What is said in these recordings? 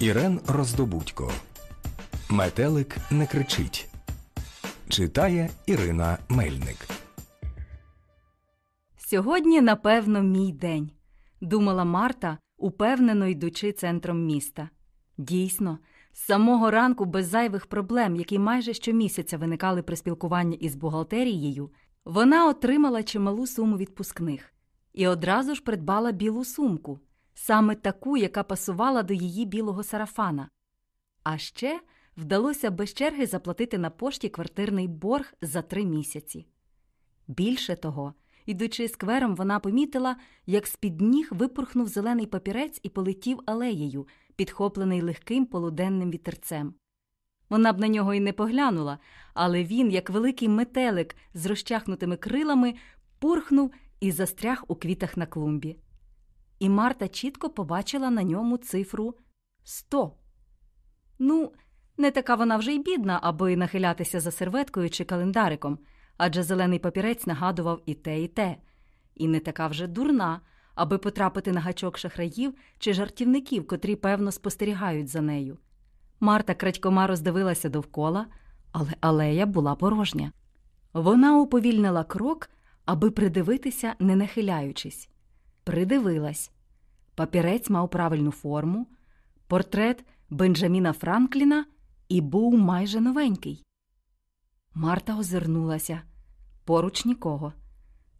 Ірен Роздобудько. Метелик не кричить. Читає Ірина Мельник. Сьогодні, напевно, мій день, думала Марта, упевнено йдучи центром міста. Дійсно, з самого ранку без зайвих проблем, які майже щомісяця виникали при спілкуванні із бухгалтерією, вона отримала чималу суму відпускних і одразу ж придбала білу сумку, саме таку, яка пасувала до її білого сарафана. А ще вдалося без черги заплатити на пошті квартирний борг за три місяці. Більше того, ідучи сквером, вона помітила, як з-під ніг випорхнув зелений папірець і полетів алеєю, підхоплений легким полуденним вітерцем. Вона б на нього й не поглянула, але він, як великий метелик з розчахнутими крилами, пурхнув і застряг у квітах на клумбі. І Марта чітко побачила на ньому цифру сто. Ну, не така вона вже й бідна, аби нахилятися за серветкою чи календариком, адже зелений папірець нагадував і те, і те, і не така вже дурна, аби потрапити на гачок шахраїв чи жартівників, котрі, певно, спостерігають за нею. Марта крадькома роздивилася довкола, але алея була порожня. Вона уповільнила крок, аби придивитися, не нахиляючись. Придивилась. Папірець мав правильну форму, портрет Бенджаміна Франкліна і був майже новенький. Марта озирнулася поруч нікого.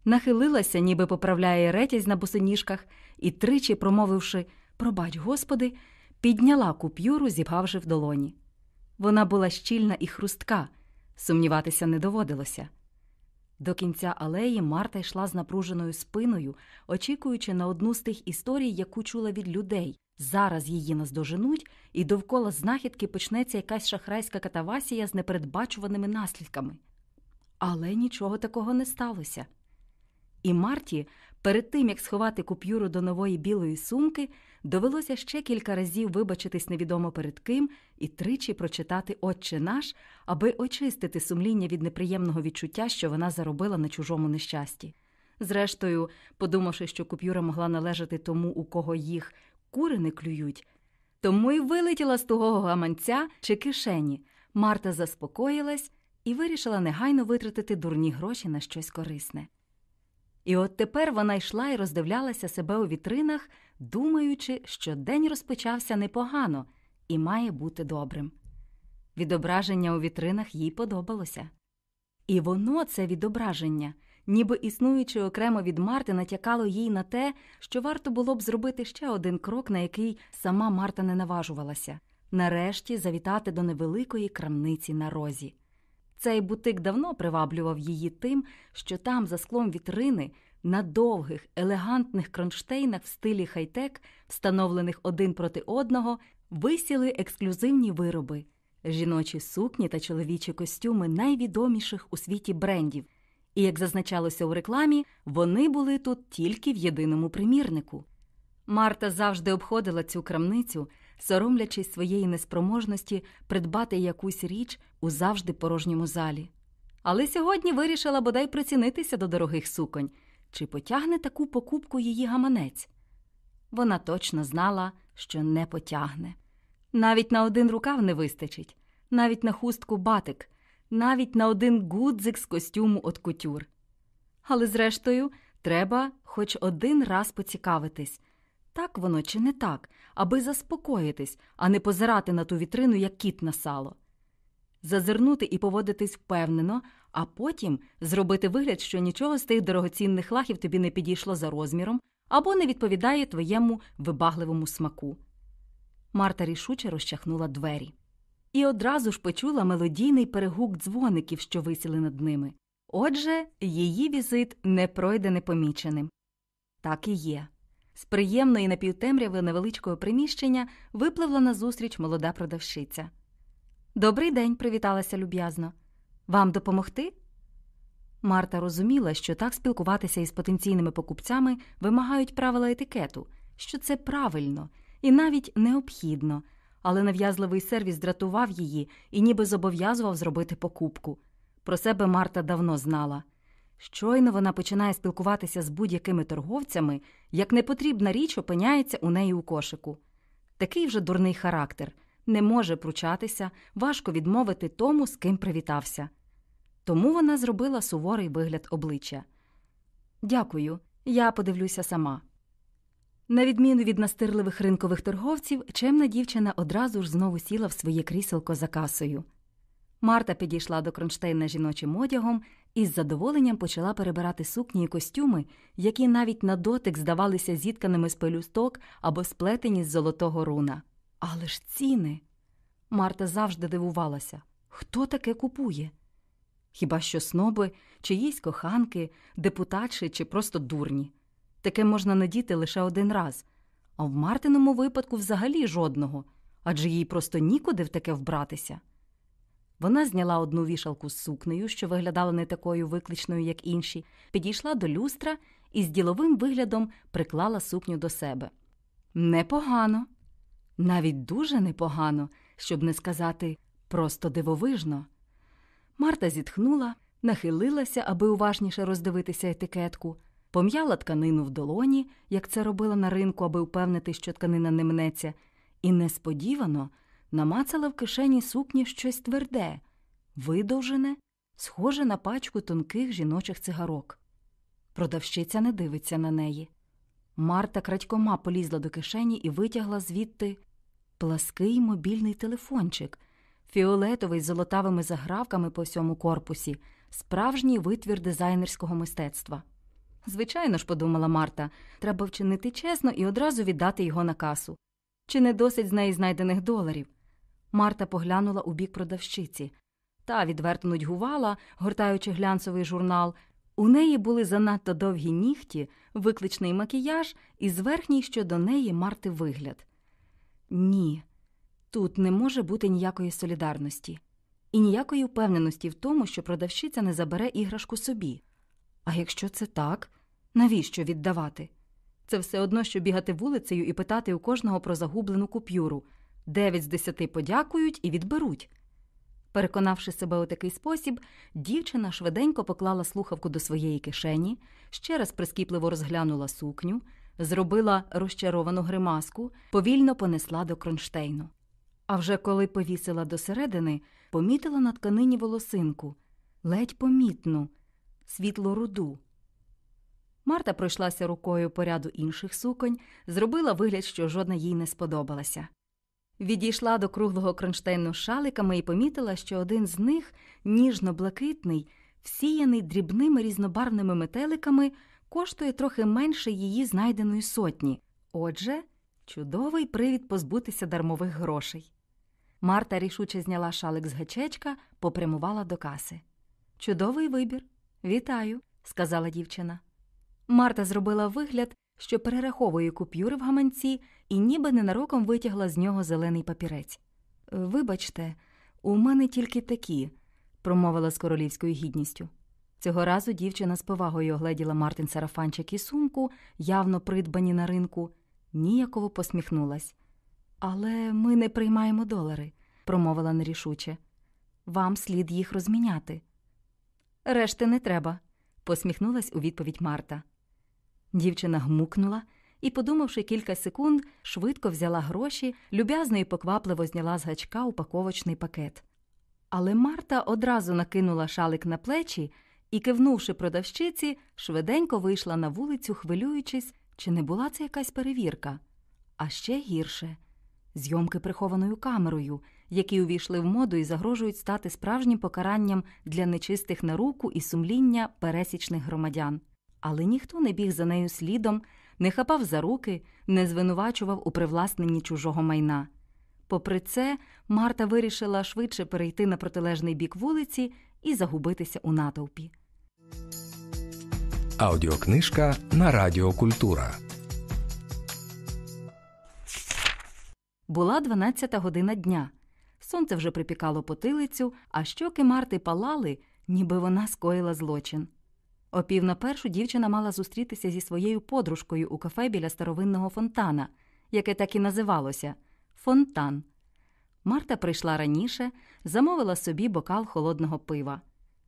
Нахилилася, ніби поправляє ретязь на босоніжках, і тричі, промовивши Пробач, Господи, підняла купюру, зібгавши в долоні. Вона була щільна і хрустка, сумніватися не доводилося. До кінця алеї Марта йшла з напруженою спиною, очікуючи на одну з тих історій, яку чула від людей. Зараз її наздоженуть, і довкола знахідки почнеться якась шахрайська катавасія з непередбачуваними наслідками. Але нічого такого не сталося. І Марті, перед тим як сховати купюру до нової білої сумки, довелося ще кілька разів вибачитись невідомо перед ким і тричі прочитати Отче наш, аби очистити сумління від неприємного відчуття, що вона заробила на чужому нещасті. Зрештою, подумавши, що купюра могла належати тому, у кого їх кури не клюють, тому й вилетіла з тугого гаманця чи кишені. Марта заспокоїлась і вирішила негайно витратити дурні гроші на щось корисне. І от тепер вона йшла і роздивлялася себе у вітринах, думаючи, що день розпочався непогано і має бути добрим. Відображення у вітринах їй подобалося. І воно, це відображення, ніби існуючи окремо від Марти, натякало їй на те, що варто було б зробити ще один крок, на який сама Марта не наважувалася нарешті завітати до невеликої крамниці на розі. Цей бутик давно приваблював її тим, що там, за склом вітрини, на довгих, елегантних кронштейнах в стилі хай-тек, встановлених один проти одного, висіли ексклюзивні вироби, жіночі сукні та чоловічі костюми найвідоміших у світі брендів. І, як зазначалося у рекламі, вони були тут тільки в єдиному примірнику. Марта завжди обходила цю крамницю, соромлячись своєї неспроможності придбати якусь річ у завжди порожньому залі. Але сьогодні вирішила бодай прицінитися до дорогих суконь, чи потягне таку покупку її гаманець. Вона точно знала, що не потягне. Навіть на один рукав не вистачить, навіть на хустку батик, навіть на один гудзик з костюму от кутюр. Але, зрештою, треба хоч один раз поцікавитись так воно чи не так, аби заспокоїтись, а не позирати на ту вітрину, як кіт на сало. Зазирнути і поводитись впевнено, а потім зробити вигляд, що нічого з тих дорогоцінних лахів тобі не підійшло за розміром або не відповідає твоєму вибагливому смаку. Марта рішуче розчахнула двері. І одразу ж почула мелодійний перегук дзвоників, що висіли над ними. Отже, її візит не пройде непоміченим. Так і є. З приємної напівтемряви невеличкого приміщення випливла назустріч молода продавщиця. Добрий день, привіталася люб'язно. Вам допомогти? Марта розуміла, що так спілкуватися із потенційними покупцями вимагають правила етикету, що це правильно і навіть необхідно, але нав'язливий сервіс дратував її і ніби зобов'язував зробити покупку. Про себе Марта давно знала. Щойно вона починає спілкуватися з будь-якими торговцями, як непотрібна річ опиняється у неї у кошику. Такий вже дурний характер, не може пручатися, важко відмовити тому, з ким привітався. Тому вона зробила суворий вигляд обличчя. Дякую, я подивлюся сама. На відміну від настирливих ринкових торговців, чемна дівчина одразу ж знову сіла в своє кріселко за касою. Марта підійшла до кронштейна жіночим одягом і з задоволенням почала перебирати сукні і костюми, які навіть на дотик здавалися зітканими з пелюсток або сплетені з золотого руна. Але ж ціни. Марта завжди дивувалася, хто таке купує? Хіба що сноби, чиїсь коханки, депутатші чи просто дурні. Таке можна надіти лише один раз, а в Мартиному випадку взагалі жодного, адже їй просто нікуди в таке вбратися. Вона зняла одну вішалку з сукнею, що виглядала не такою викличною, як інші, підійшла до люстра і з діловим виглядом приклала сукню до себе. Непогано, навіть дуже непогано, щоб не сказати просто дивовижно. Марта зітхнула, нахилилася, аби уважніше роздивитися етикетку, пом'яла тканину в долоні, як це робила на ринку, аби впевнити, що тканина не мнеться, і несподівано намацала в кишені сукні щось тверде, видовжене, схоже на пачку тонких жіночих цигарок. Продавщиця не дивиться на неї. Марта крадькома полізла до кишені і витягла звідти плаский мобільний телефончик, фіолетовий з золотавими загравками по всьому корпусі, справжній витвір дизайнерського мистецтва. Звичайно ж, подумала Марта, треба вчинити чесно і одразу віддати його на касу. Чи не досить з неї знайдених доларів? Марта поглянула у бік продавщиці. Та відверто нудьгувала, гортаючи глянцевий журнал. У неї були занадто довгі нігті, викличний макіяж і зверхній щодо неї Марти вигляд. Ні, тут не може бути ніякої солідарності і ніякої впевненості в тому, що продавщиця не забере іграшку собі. А якщо це так, навіщо віддавати? Це все одно, що бігати вулицею і питати у кожного про загублену купюру. Дев'ять з десяти подякують і відберуть. Переконавши себе у такий спосіб, дівчина швиденько поклала слухавку до своєї кишені, ще раз прискіпливо розглянула сукню, зробила розчаровану гримаску, повільно понесла до кронштейну. А вже коли повісила до середини, помітила на тканині волосинку, ледь помітну, світло руду. Марта пройшлася рукою по ряду інших суконь, зробила вигляд, що жодна їй не сподобалася. Відійшла до круглого кронштейну шаликами і помітила, що один з них, ніжно-блакитний, всіяний дрібними різнобарвними метеликами, коштує трохи менше її знайденої сотні. Отже, чудовий привід позбутися дармових грошей. Марта рішуче зняла шалик з гачечка, попрямувала до каси. Чудовий вибір. Вітаю, сказала дівчина. Марта зробила вигляд, що перераховує купюри в гаманці і ніби ненароком витягла з нього зелений папірець. Вибачте, у мене тільки такі, промовила з королівською гідністю. Цього разу дівчина з повагою огледіла Мартин сарафанчик і сумку, явно придбані на ринку, ніяково посміхнулась. Але ми не приймаємо долари, промовила нерішуче. Вам слід їх розміняти. Решти не треба, посміхнулась у відповідь Марта. Дівчина гмукнула і, подумавши кілька секунд, швидко взяла гроші, люб'язно і поквапливо зняла з гачка упаковочний пакет. Але Марта одразу накинула шалик на плечі і, кивнувши продавщиці, швиденько вийшла на вулицю, хвилюючись, чи не була це якась перевірка. А ще гірше зйомки прихованою камерою, які увійшли в моду і загрожують стати справжнім покаранням для нечистих на руку і сумління пересічних громадян. Але ніхто не біг за нею слідом, не хапав за руки, не звинувачував у привласненні чужого майна. Попри це, Марта вирішила швидше перейти на протилежний бік вулиці і загубитися у натовпі. Аудіокнижка на Радіо Культура. Була 12 година дня. Сонце вже припікало потилицю, а щоки Марти палали, ніби вона скоїла злочин. О пів на першу дівчина мала зустрітися зі своєю подружкою у кафе біля старовинного фонтана, яке так і називалося Фонтан. Марта прийшла раніше, замовила собі бокал холодного пива.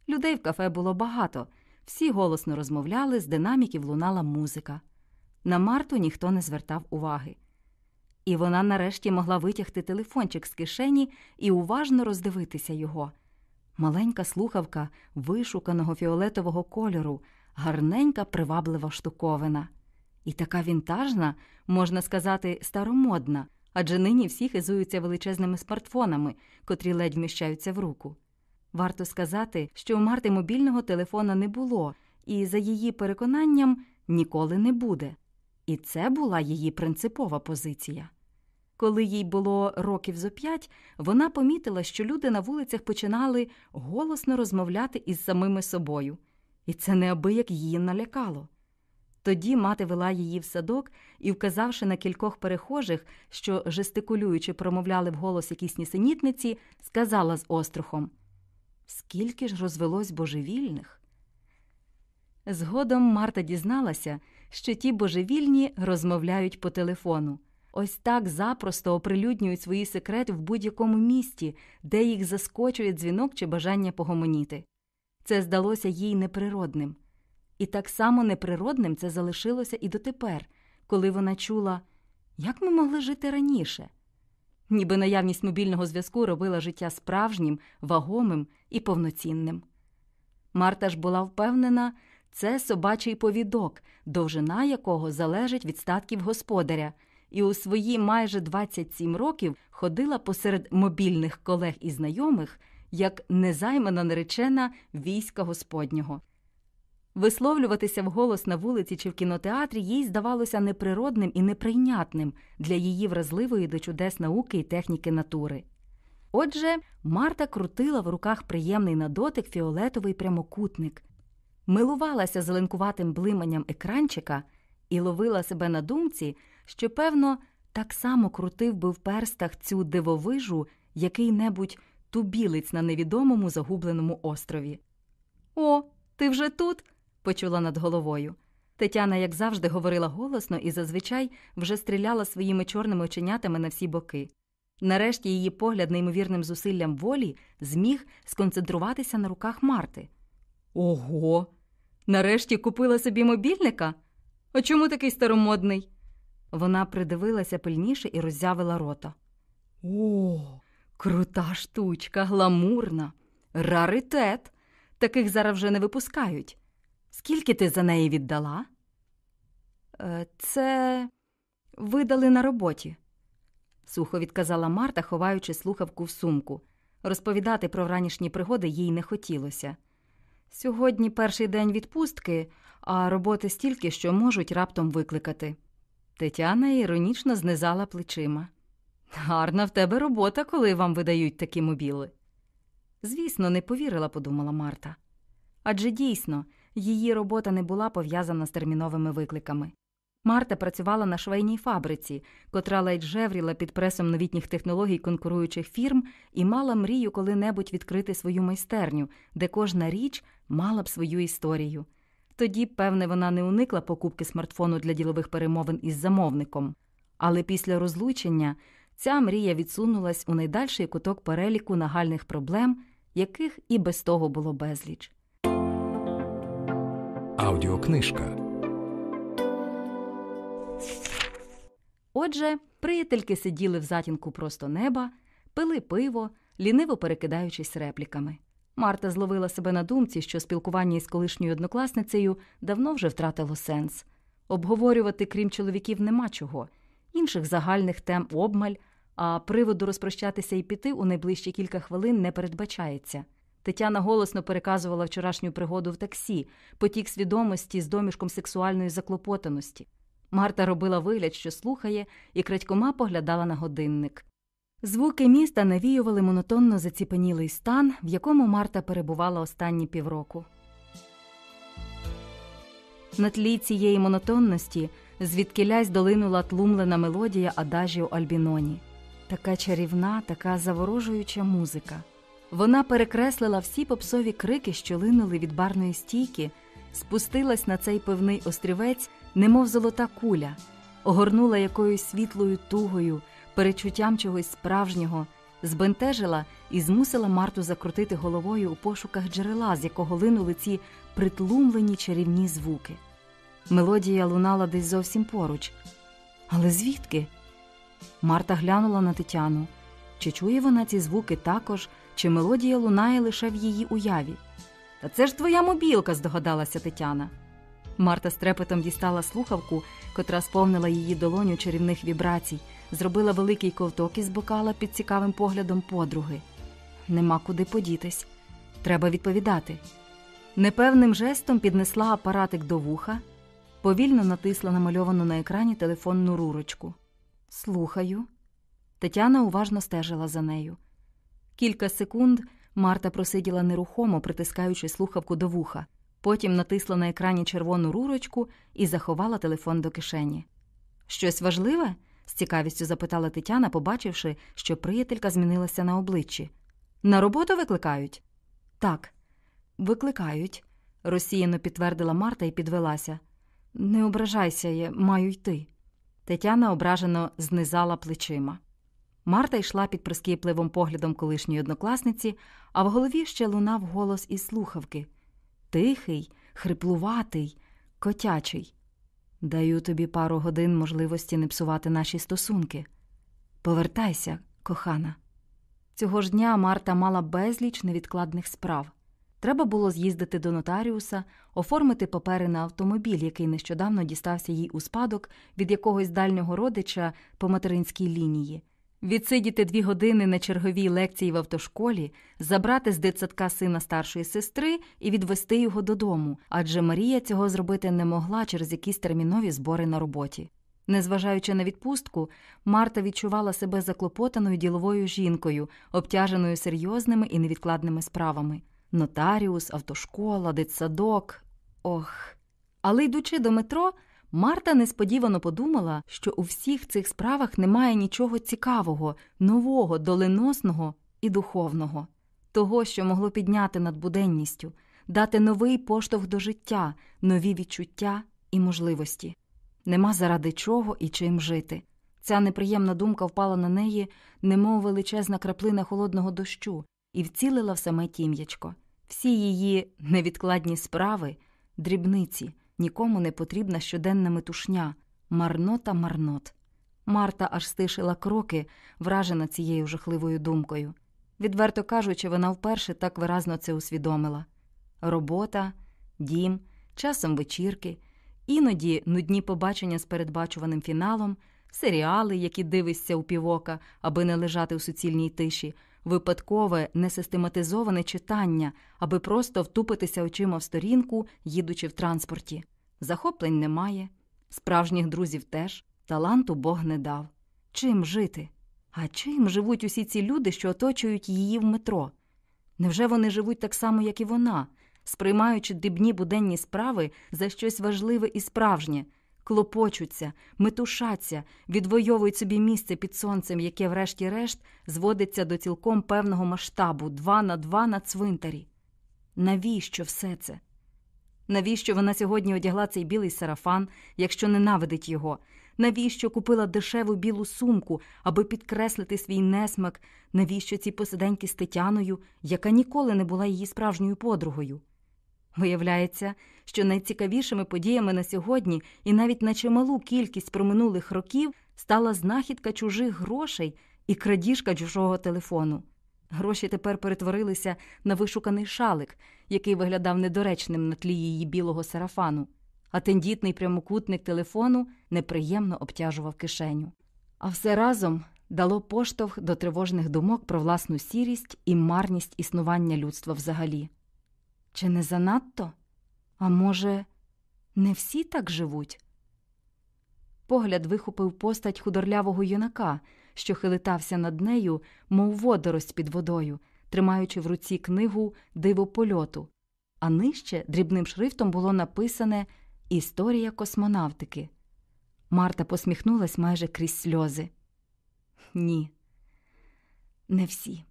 Людей в кафе було багато, всі голосно розмовляли, з динаміків лунала музика. На Марту ніхто не звертав уваги. І вона нарешті могла витягти телефончик з кишені і уважно роздивитися його. Маленька слухавка вишуканого фіолетового кольору, гарненька приваблива штуковина. І така вінтажна, можна сказати, старомодна, адже нині всі хизуються величезними смартфонами, котрі ледь вміщаються в руку. Варто сказати, що у Марти мобільного телефона не було, і, за її переконанням, ніколи не буде. І це була її принципова позиція. Коли їй було років зо п'ять, вона помітила, що люди на вулицях починали голосно розмовляти із самими собою, і це неабияк її налякало. Тоді мати вела її в садок і, вказавши на кількох перехожих, що жестикулюючи промовляли вголос якісь нісенітниці, сказала з острухом Скільки ж розвелось божевільних? Згодом Марта дізналася, що ті божевільні розмовляють по телефону. Ось так запросто оприлюднюють свої секрети в будь-якому місті, де їх заскочує дзвінок чи бажання погомоніти. Це здалося їй неприродним. І так само неприродним це залишилося і дотепер, коли вона чула, як ми могли жити раніше. Ніби наявність мобільного зв'язку робила життя справжнім, вагомим і повноцінним. Марта ж була впевнена, це собачий повідок, довжина якого залежить від статків господаря, і у свої майже 27 років ходила посеред мобільних колег і знайомих як незаймана наречена війська Господнього. Висловлюватися вголос на вулиці чи в кінотеатрі їй здавалося неприродним і неприйнятним для її вразливої до чудес науки і техніки натури. Отже, Марта крутила в руках приємний на дотик фіолетовий прямокутник, милувалася зеленкуватим блиманням екранчика і ловила себе на думці, що, певно, так само крутив би в перстах цю дивовижу який небудь тубілець на невідомому загубленому острові. О, ти вже тут? почула над головою. Тетяна, як завжди, говорила голосно і зазвичай вже стріляла своїми чорними оченятами на всі боки. Нарешті її погляд неймовірним зусиллям волі зміг сконцентруватися на руках Марти. Ого! Нарешті купила собі мобільника? А чому такий старомодний? Вона придивилася пильніше і роззявила рота. О, крута штучка, гламурна, раритет. Таких зараз вже не випускають. Скільки ти за неї віддала? «Е, Це видали на роботі, сухо відказала Марта, ховаючи слухавку в сумку. Розповідати про вранішні пригоди їй не хотілося. Сьогодні перший день відпустки, а роботи стільки, що можуть раптом викликати. Тетяна іронічно знизала плечима. Гарна в тебе робота, коли вам видають такі мобіли. Звісно, не повірила, подумала Марта. Адже дійсно, її робота не була пов'язана з терміновими викликами. Марта працювала на швейній фабриці, котра ледь жевріла під пресом новітніх технологій конкуруючих фірм і мала мрію коли-небудь відкрити свою майстерню, де кожна річ мала б свою історію. Тоді, певне, вона не уникла покупки смартфону для ділових перемовин із замовником. Але після розлучення ця мрія відсунулась у найдальший куток переліку нагальних проблем, яких і без того було безліч. Аудіокнижка. Отже, приятельки сиділи в затінку просто неба, пили пиво, ліниво перекидаючись репліками. Марта зловила себе на думці, що спілкування із колишньою однокласницею давно вже втратило сенс. Обговорювати, крім чоловіків, нема чого, інших загальних тем обмаль, а приводу розпрощатися і піти у найближчі кілька хвилин не передбачається. Тетяна голосно переказувала вчорашню пригоду в таксі, потік свідомості з домішком сексуальної заклопотаності. Марта робила вигляд, що слухає, і крадькома поглядала на годинник. Звуки міста навіювали монотонно заціпенілий стан, в якому Марта перебувала останні півроку. На тлі цієї монотонності звідкилясь долинула тлумлена мелодія Адажіо Альбіноні. Така чарівна, така заворожуюча музика. Вона перекреслила всі попсові крики, що линули від барної стійки, спустилась на цей пивний острівець, немов золота куля, огорнула якоюсь світлою тугою, перечуттям чогось справжнього, збентежила і змусила Марту закрутити головою у пошуках джерела, з якого линули ці притлумлені чарівні звуки. Мелодія лунала десь зовсім поруч. Але звідки? Марта глянула на Тетяну. Чи чує вона ці звуки також, чи мелодія лунає лише в її уяві? Та це ж твоя мобілка, здогадалася Тетяна. Марта з трепетом дістала слухавку, котра сповнила її долоню чарівних вібрацій, зробила великий ковток із бокала під цікавим поглядом подруги. Нема куди подітись. Треба відповідати. Непевним жестом піднесла апаратик до вуха, повільно натисла намальовану на екрані телефонну рурочку. Слухаю. Тетяна уважно стежила за нею. Кілька секунд Марта просиділа нерухомо, притискаючи слухавку до вуха. Потім натисла на екрані червону рурочку і заховала телефон до кишені. Щось важливе? З цікавістю запитала Тетяна, побачивши, що приятелька змінилася на обличчі. На роботу викликають? Так, викликають, розсіяно підтвердила Марта і підвелася. Не ображайся, я маю йти. Тетяна ображено знизала плечима. Марта йшла під прискіпливим поглядом колишньої однокласниці, а в голові ще лунав голос із слухавки тихий, хриплуватий, котячий. Даю тобі пару годин можливості не псувати наші стосунки. Повертайся, кохана. Цього ж дня Марта мала безліч невідкладних справ. Треба було з'їздити до нотаріуса, оформити папери на автомобіль, який нещодавно дістався їй у спадок від якогось дальнього родича по материнській лінії, відсидіти дві години на черговій лекції в автошколі, забрати з дитсадка сина старшої сестри і відвести його додому, адже Марія цього зробити не могла через якісь термінові збори на роботі. Незважаючи на відпустку, Марта відчувала себе заклопотаною діловою жінкою, обтяженою серйозними і невідкладними справами нотаріус, автошкола, дитсадок. Ох. Але йдучи до метро, Марта несподівано подумала, що у всіх цих справах немає нічого цікавого, нового, доленосного і духовного, того, що могло підняти над буденністю, дати новий поштовх до життя, нові відчуття і можливості. Нема заради чого і чим жити. Ця неприємна думка впала на неї, немов величезна краплина холодного дощу, і вцілила в саме тім'ячко. Всі її невідкладні справи, дрібниці, нікому не потрібна щоденна метушня, марнота марнот. Марта аж стишила кроки, вражена цією жахливою думкою. Відверто кажучи, вона вперше так виразно це усвідомила робота, дім, часом вечірки, іноді нудні побачення з передбачуваним фіналом, серіали, які дивишся у півока, аби не лежати у суцільній тиші випадкове, несистематизоване читання, аби просто втупитися очима в сторінку, їдучи в транспорті. Захоплень немає, справжніх друзів теж, таланту Бог не дав. Чим жити? А чим живуть усі ці люди, що оточують її в метро? Невже вони живуть так само, як і вона, сприймаючи дрібні буденні справи за щось важливе і справжнє, клопочуться, метушаться, відвоюють собі місце під сонцем, яке, врешті-решт, зводиться до цілком певного масштабу два на два на цвинтарі. Навіщо все це? Навіщо вона сьогодні одягла цей білий сарафан, якщо ненавидить його? Навіщо купила дешеву білу сумку, аби підкреслити свій несмак? Навіщо ці посиденьки з Тетяною, яка ніколи не була її справжньою подругою? Виявляється, що найцікавішими подіями на сьогодні і навіть на чималу кількість проминулих років стала знахідка чужих грошей і крадіжка чужого телефону. Гроші тепер перетворилися на вишуканий шалик, який виглядав недоречним на тлі її білого сарафану, а тендітний прямокутник телефону неприємно обтяжував кишеню. А все разом дало поштовх до тривожних думок про власну сірість і марність існування людства взагалі. Чи не занадто? А може, не всі так живуть? Погляд вихопив постать худорлявого юнака, що хилитався над нею, мов водорость під водою, тримаючи в руці книгу Диво польоту, а нижче дрібним шрифтом було написане Історія космонавтики. Марта посміхнулась майже крізь сльози. Ні, не всі.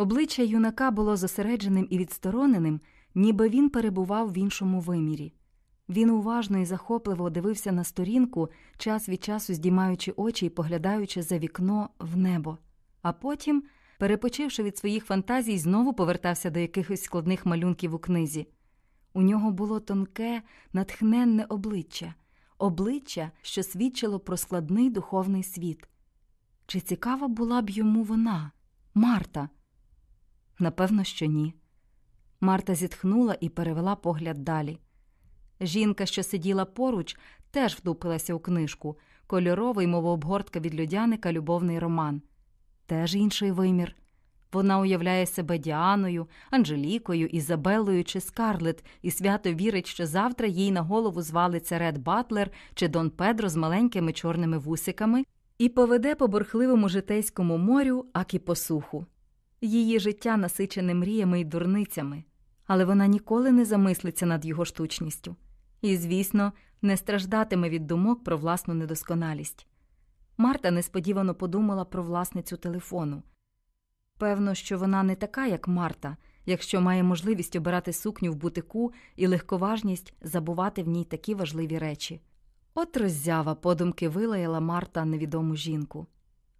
Обличчя юнака було зосередженим і відстороненим, ніби він перебував в іншому вимірі. Він уважно і захопливо дивився на сторінку, час від часу здіймаючи очі і поглядаючи за вікно в небо, а потім, перепочивши від своїх фантазій, знову повертався до якихось складних малюнків у книзі. У нього було тонке, натхненне обличчя, обличчя, що свідчило про складний духовний світ. чи цікава була б йому вона, Марта? Напевно, що ні. Марта зітхнула і перевела погляд далі. Жінка, що сиділа поруч, теж вдупилася у книжку кольоровий, мов обгортка від людяника, любовний роман. Теж інший вимір. Вона уявляє себе Діаною, Анжелікою, Ізабеллою чи Скарлет і свято вірить, що завтра їй на голову звалиться Ред Батлер чи Дон Педро з маленькими чорними вусиками і поведе по бурхливому житейському морю, акі по суху. Її життя насичене мріями й дурницями, але вона ніколи не замислиться над його штучністю і, звісно, не страждатиме від думок про власну недосконалість. Марта несподівано подумала про власницю телефону. Певно, що вона не така, як Марта, якщо має можливість обирати сукню в бутику і легковажність забувати в ній такі важливі речі. От роззява подумки вилаяла Марта невідому жінку.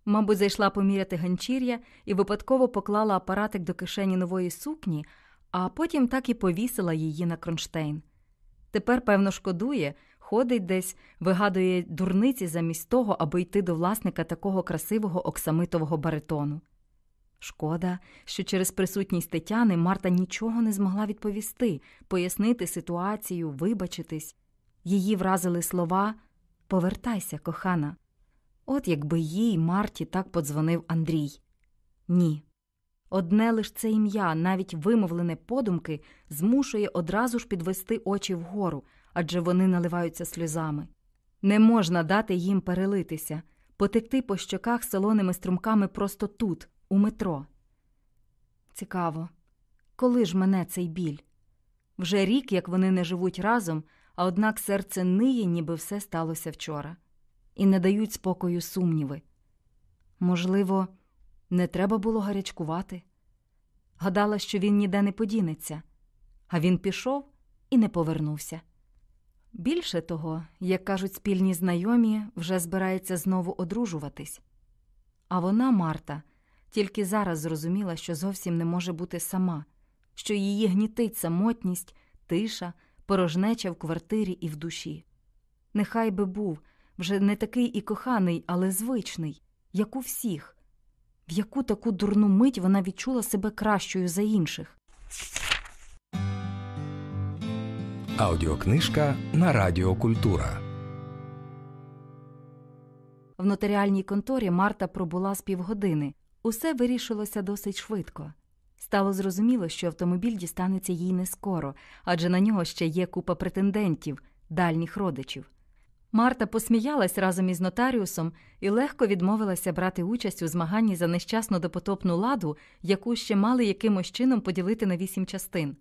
Мабуть, зайшла поміряти ганчір'я і випадково поклала апаратик до кишені нової сукні, а потім так і повісила її на кронштейн. Тепер, певно, шкодує, ходить десь, вигадує дурниці замість того, аби йти до власника такого красивого оксамитового баритону. Шкода, що через присутність Тетяни Марта нічого не змогла відповісти, пояснити ситуацію, вибачитись. Її вразили слова Повертайся, кохана. От якби їй Марті так подзвонив Андрій. Ні. Одне лиш це ім'я, навіть вимовлене подумки, змушує одразу ж підвести очі вгору, адже вони наливаються сльозами. Не можна дати їм перелитися, потекти по щоках солоними струмками просто тут, у метро. Цікаво, коли ж мене цей біль? Вже рік, як вони не живуть разом, а однак серце ниє, ніби все сталося вчора, і не дають спокою сумніви. Можливо, не треба було гарячкувати. Гадала, що він ніде не подінеться, а він пішов і не повернувся. Більше того, як кажуть спільні знайомі, вже збирається знову одружуватись. А вона, Марта, тільки зараз зрозуміла, що зовсім не може бути сама, що її гнітить самотність, тиша, порожнеча в квартирі і в душі. Нехай би був вже не такий і коханий, але звичний, як у всіх, в яку таку дурну мить вона відчула себе кращою за інших. Аудіокнижка на Радіо Культура. В нотаріальній конторі Марта пробула з півгодини. Усе вирішилося досить швидко. Стало зрозуміло, що автомобіль дістанеться їй не скоро, адже на нього ще є купа претендентів, дальніх родичів. Марта посміялась разом із нотаріусом і легко відмовилася брати участь у змаганні за нещасну допотопну ладу, яку ще мали якимось чином поділити на вісім частин.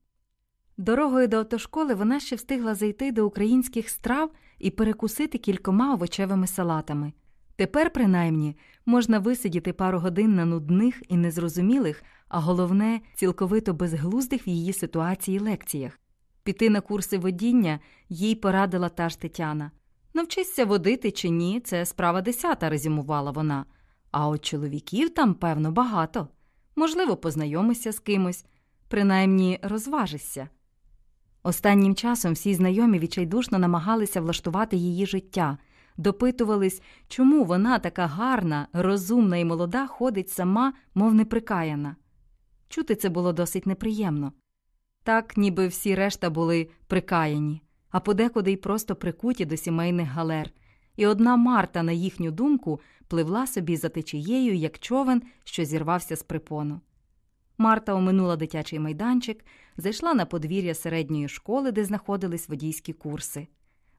Дорогою до автошколи вона ще встигла зайти до українських страв і перекусити кількома овочевими салатами. Тепер, принаймні, можна висидіти пару годин на нудних і незрозумілих, а головне, цілковито безглуздих в її ситуації лекціях. Піти на курси водіння їй порадила та ж Тетяна. Навчишся водити чи ні, це справа десята, резюмувала вона. А от чоловіків там, певно, багато. Можливо, познайомишся з кимось, принаймні розважишся. Останнім часом всі знайомі відчайдушно намагалися влаштувати її життя, допитувались, чому вона така гарна, розумна і молода ходить сама, мов неприкаяна. Чути це було досить неприємно. Так, ніби всі решта були прикаяні, а подекуди й просто прикуті до сімейних галер, і одна Марта, на їхню думку, пливла собі за течією, як човен, що зірвався з припону. Марта оминула дитячий майданчик, зайшла на подвір'я середньої школи, де знаходились водійські курси.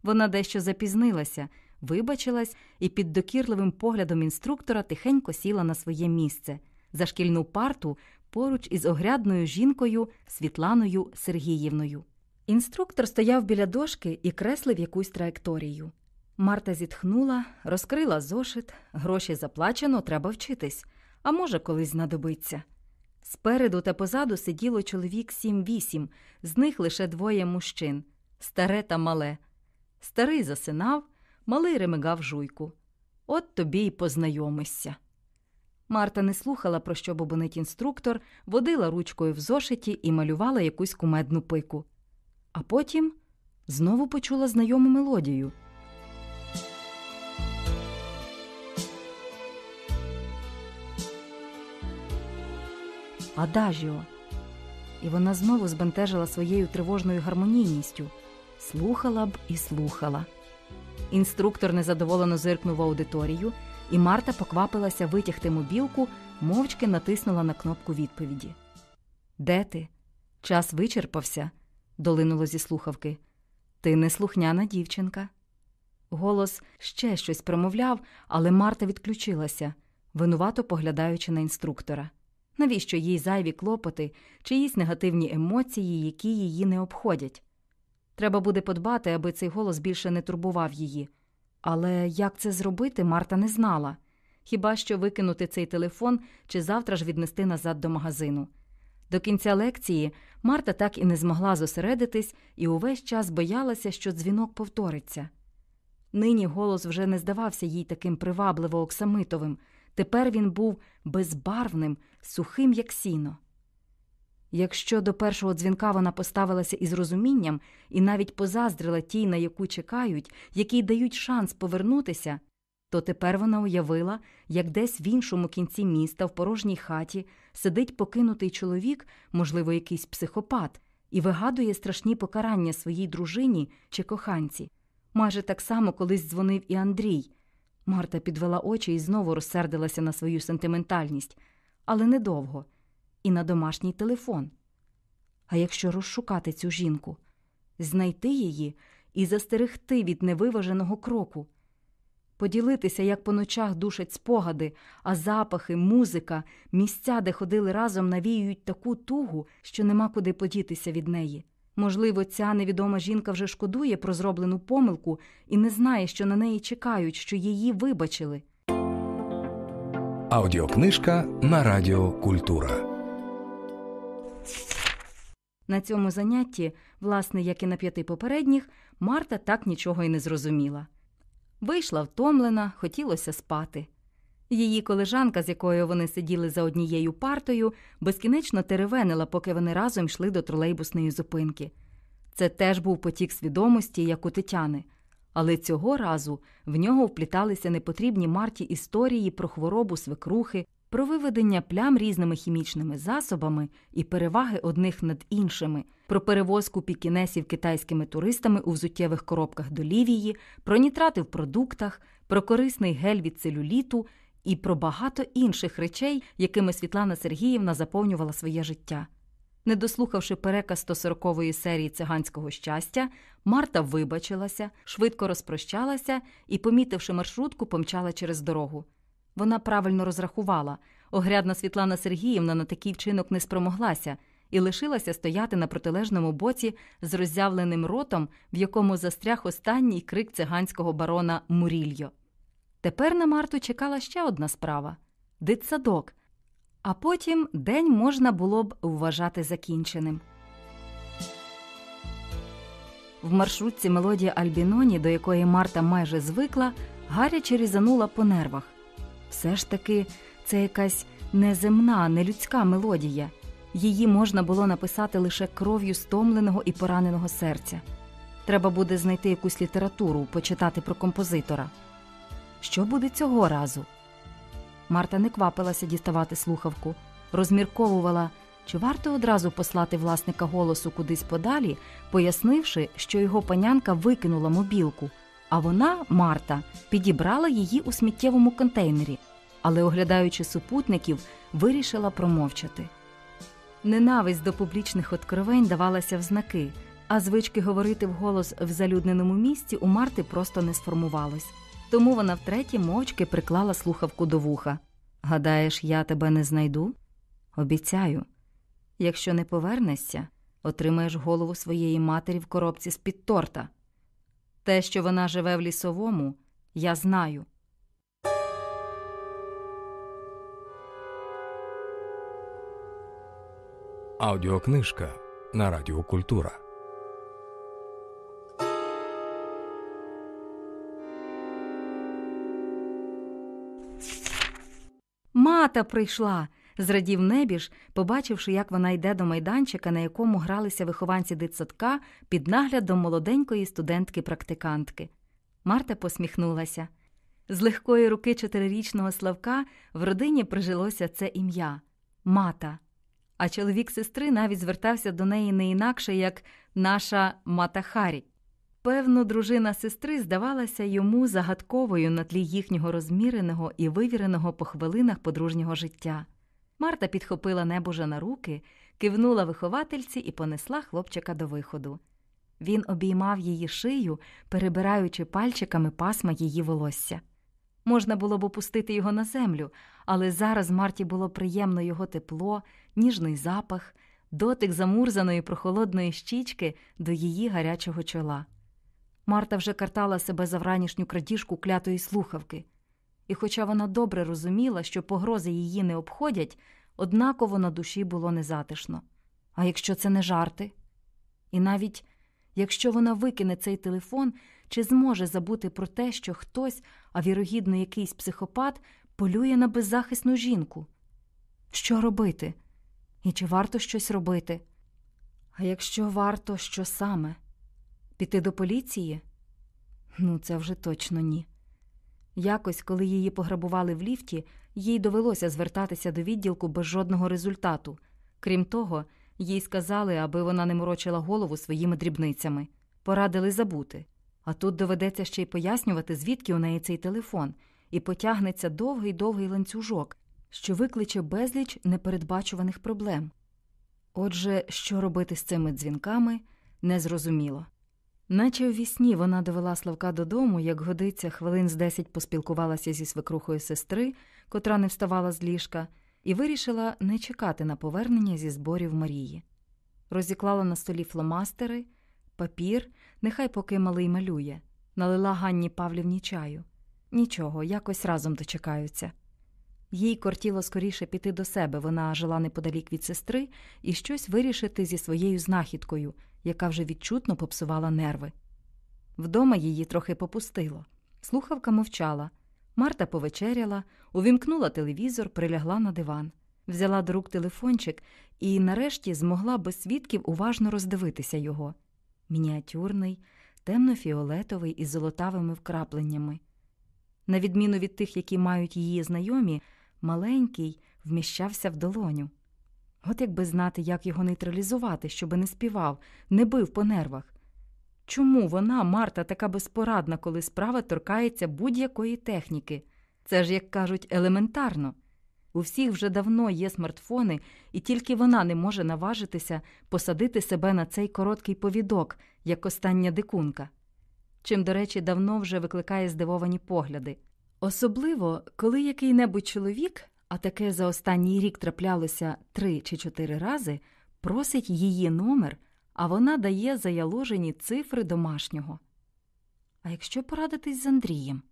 Вона дещо запізнилася, вибачилась і під докірливим поглядом інструктора тихенько сіла на своє місце за шкільну парту поруч із огрядною жінкою Світланою Сергіївною. Інструктор стояв біля дошки і креслив якусь траєкторію. Марта зітхнула, розкрила зошит, гроші заплачено, треба вчитись, а може, колись знадобиться. Спереду та позаду сиділо чоловік сім-вісім, з них лише двоє мужчин старе та мале. Старий засинав, малий ремигав жуйку. От тобі й познайомишся. Марта не слухала, про що бобонить інструктор, водила ручкою в зошиті і малювала якусь кумедну пику а потім знову почула знайому мелодію. Адажіо. І вона знову збентежила своєю тривожною гармонійністю, слухала б і слухала. Інструктор незадоволено зиркнув аудиторію, і Марта поквапилася витягти мобілку, мовчки натиснула на кнопку відповіді. Де ти? Час вичерпався, долинуло зі слухавки. Ти неслухняна дівчинка. Голос ще щось промовляв, але Марта відключилася, винувато поглядаючи на інструктора. Навіщо їй зайві клопоти, чиїсь негативні емоції, які її не обходять? Треба буде подбати, аби цей голос більше не турбував її. Але як це зробити, Марта не знала хіба що викинути цей телефон чи завтра ж віднести назад до магазину. До кінця лекції Марта так і не змогла зосередитись і увесь час боялася, що дзвінок повториться. Нині голос вже не здавався їй таким привабливо оксамитовим, тепер він був безбарвним, сухим, як сіно. Якщо до першого дзвінка вона поставилася із розумінням і навіть позаздрила тій, на яку чекають, якій дають шанс повернутися, то тепер вона уявила, як десь в іншому кінці міста, в порожній хаті, сидить покинутий чоловік, можливо, якийсь психопат, і вигадує страшні покарання своїй дружині чи коханці. Майже так само колись дзвонив і Андрій. Марта підвела очі і знову розсердилася на свою сентиментальність, але недовго, і на домашній телефон. А якщо розшукати цю жінку, знайти її і застерегти від невиваженого кроку, поділитися, як по ночах душать спогади, а запахи, музика, місця, де ходили разом, навіюють таку тугу, що нема куди подітися від неї. Можливо, ця невідома жінка вже шкодує про зроблену помилку і не знає, що на неї чекають, що її вибачили. Аудіокнижка на Радіо Культура. На цьому занятті, власне, як і на п'яти попередніх, Марта так нічого й не зрозуміла. Вийшла втомлена, хотілося спати. Її колежанка, з якою вони сиділи за однією партою, безкінечно теревенила, поки вони разом йшли до тролейбусної зупинки. Це теж був потік свідомості, як у Тетяни. Але цього разу в нього впліталися непотрібні Марті історії про хворобу свекрухи, про виведення плям різними хімічними засобами і переваги одних над іншими, про перевозку пікінесів китайськими туристами у взуттєвих коробках до Лівії, про нітрати в продуктах, про корисний гель від целюліту і про багато інших речей, якими Світлана Сергіївна заповнювала своє життя. Не дослухавши переказ 140-ї серії циганського щастя, Марта вибачилася, швидко розпрощалася і, помітивши маршрутку, помчала через дорогу. Вона правильно розрахувала. Огрядна Світлана Сергіївна на такий вчинок не спромоглася і лишилася стояти на протилежному боці з роззявленим ротом, в якому застряг останній крик циганського барона Мурільо. Тепер на Марту чекала ще одна справа дитсадок. А потім день можна було б вважати закінченим. В маршрутці мелодія Альбіноні, до якої Марта майже звикла, гаряче різанула по нервах. Все ж таки, це якась неземна, нелюдська мелодія. Її можна було написати лише кров'ю стомленого і пораненого серця. Треба буде знайти якусь літературу, почитати про композитора. Що буде цього разу? Марта не квапилася діставати слухавку, розмірковувала, чи варто одразу послати власника голосу кудись подалі, пояснивши, що його панянка викинула мобілку, а вона, Марта, підібрала її у сміттєвому контейнері, але, оглядаючи супутників, вирішила промовчати. Ненависть до публічних откровень давалася в знаки, а звички говорити вголос в залюдненому місці у Марти просто не сформувалось. Тому вона втретє мовчки приклала слухавку до вуха. Гадаєш, я тебе не знайду? Обіцяю. Якщо не повернешся, отримаєш голову своєї матері в коробці з-під торта. Те, що вона живе в лісовому, я знаю. Аудіокнижка на Радіо Культура. Мата прийшла. Зрадів небіж, побачивши, як вона йде до майданчика, на якому гралися вихованці дитсадка під наглядом молоденької студентки-практикантки. Марта посміхнулася. З легкої руки чотирирічного Славка в родині прижилося це ім'я Мата. а чоловік сестри навіть звертався до неї не інакше, як наша мата Харі. Певно, дружина сестри здавалася йому загадковою на тлі їхнього розміреного і вивіреного по хвилинах подружнього життя. Марта підхопила небожа на руки, кивнула виховательці і понесла хлопчика до виходу. Він обіймав її шию, перебираючи пальчиками пасма її волосся. Можна було б опустити його на землю, але зараз Марті було приємно його тепло, ніжний запах, дотик замурзаної прохолодної щічки до її гарячого чола. Марта вже картала себе за вранішню крадіжку клятої слухавки, і, хоча вона добре розуміла, що погрози її не обходять, однаково на душі було незатишно. А якщо це не жарти? І навіть якщо вона викине цей телефон, чи зможе забути про те, що хтось, а вірогідно, якийсь психопат, полює на беззахисну жінку? Що робити? І чи варто щось робити? А якщо варто, що саме? Піти до поліції? Ну, це вже точно ні. Якось, коли її пограбували в ліфті, їй довелося звертатися до відділку без жодного результату. Крім того, їй сказали, аби вона не морочила голову своїми дрібницями, порадили забути. А тут доведеться ще й пояснювати, звідки у неї цей телефон, і потягнеться довгий довгий ланцюжок, що викличе безліч непередбачуваних проблем. Отже, що робити з цими дзвінками, незрозуміло. Наче у вісні вона довела Славка додому, як годиться, хвилин з десять поспілкувалася зі свекрухою сестри, котра не вставала з ліжка, і вирішила не чекати на повернення зі зборів Марії. Розіклала на столі фломастери, папір, нехай поки малий малює, налила Ганні Павлівні чаю. Нічого, якось разом дочекаються. Їй кортіло скоріше піти до себе, вона жила неподалік від сестри, і щось вирішити зі своєю знахідкою, яка вже відчутно попсувала нерви. Вдома її трохи попустило. Слухавка мовчала. Марта повечеряла, увімкнула телевізор, прилягла на диван, взяла до рук телефончик і, нарешті, змогла без свідків уважно роздивитися його. Мініатюрний, темно-фіолетовий із золотавими вкрапленнями. На відміну від тих, які мають її знайомі, маленький вміщався в долоню. От якби знати, як його нейтралізувати, щоби не співав, не бив по нервах. Чому вона, Марта, така безпорадна, коли справа торкається будь-якої техніки? Це ж, як кажуть, елементарно. У всіх вже давно є смартфони, і тільки вона не може наважитися посадити себе на цей короткий повідок, як остання дикунка. Чим, до речі, давно вже викликає здивовані погляди. Особливо, коли який-небудь чоловік, а таке за останній рік траплялося три чи чотири рази, просить її номер, а вона дає заяложені цифри домашнього. А якщо порадитись з Андрієм?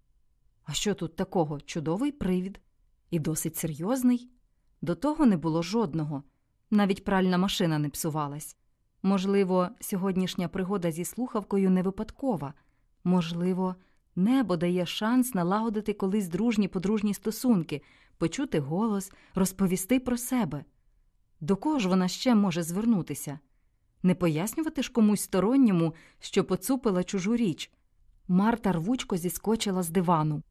А що тут такого? Чудовий привід. І досить серйозний. До того не було жодного, навіть пральна машина не псувалась. Можливо, сьогоднішня пригода зі слухавкою не випадкова, можливо, небо дає шанс налагодити колись дружні подружні стосунки, почути голос, розповісти про себе. До кого ж вона ще може звернутися? Не пояснювати ж комусь сторонньому, що поцупила чужу річ. Марта рвучко зіскочила з дивану.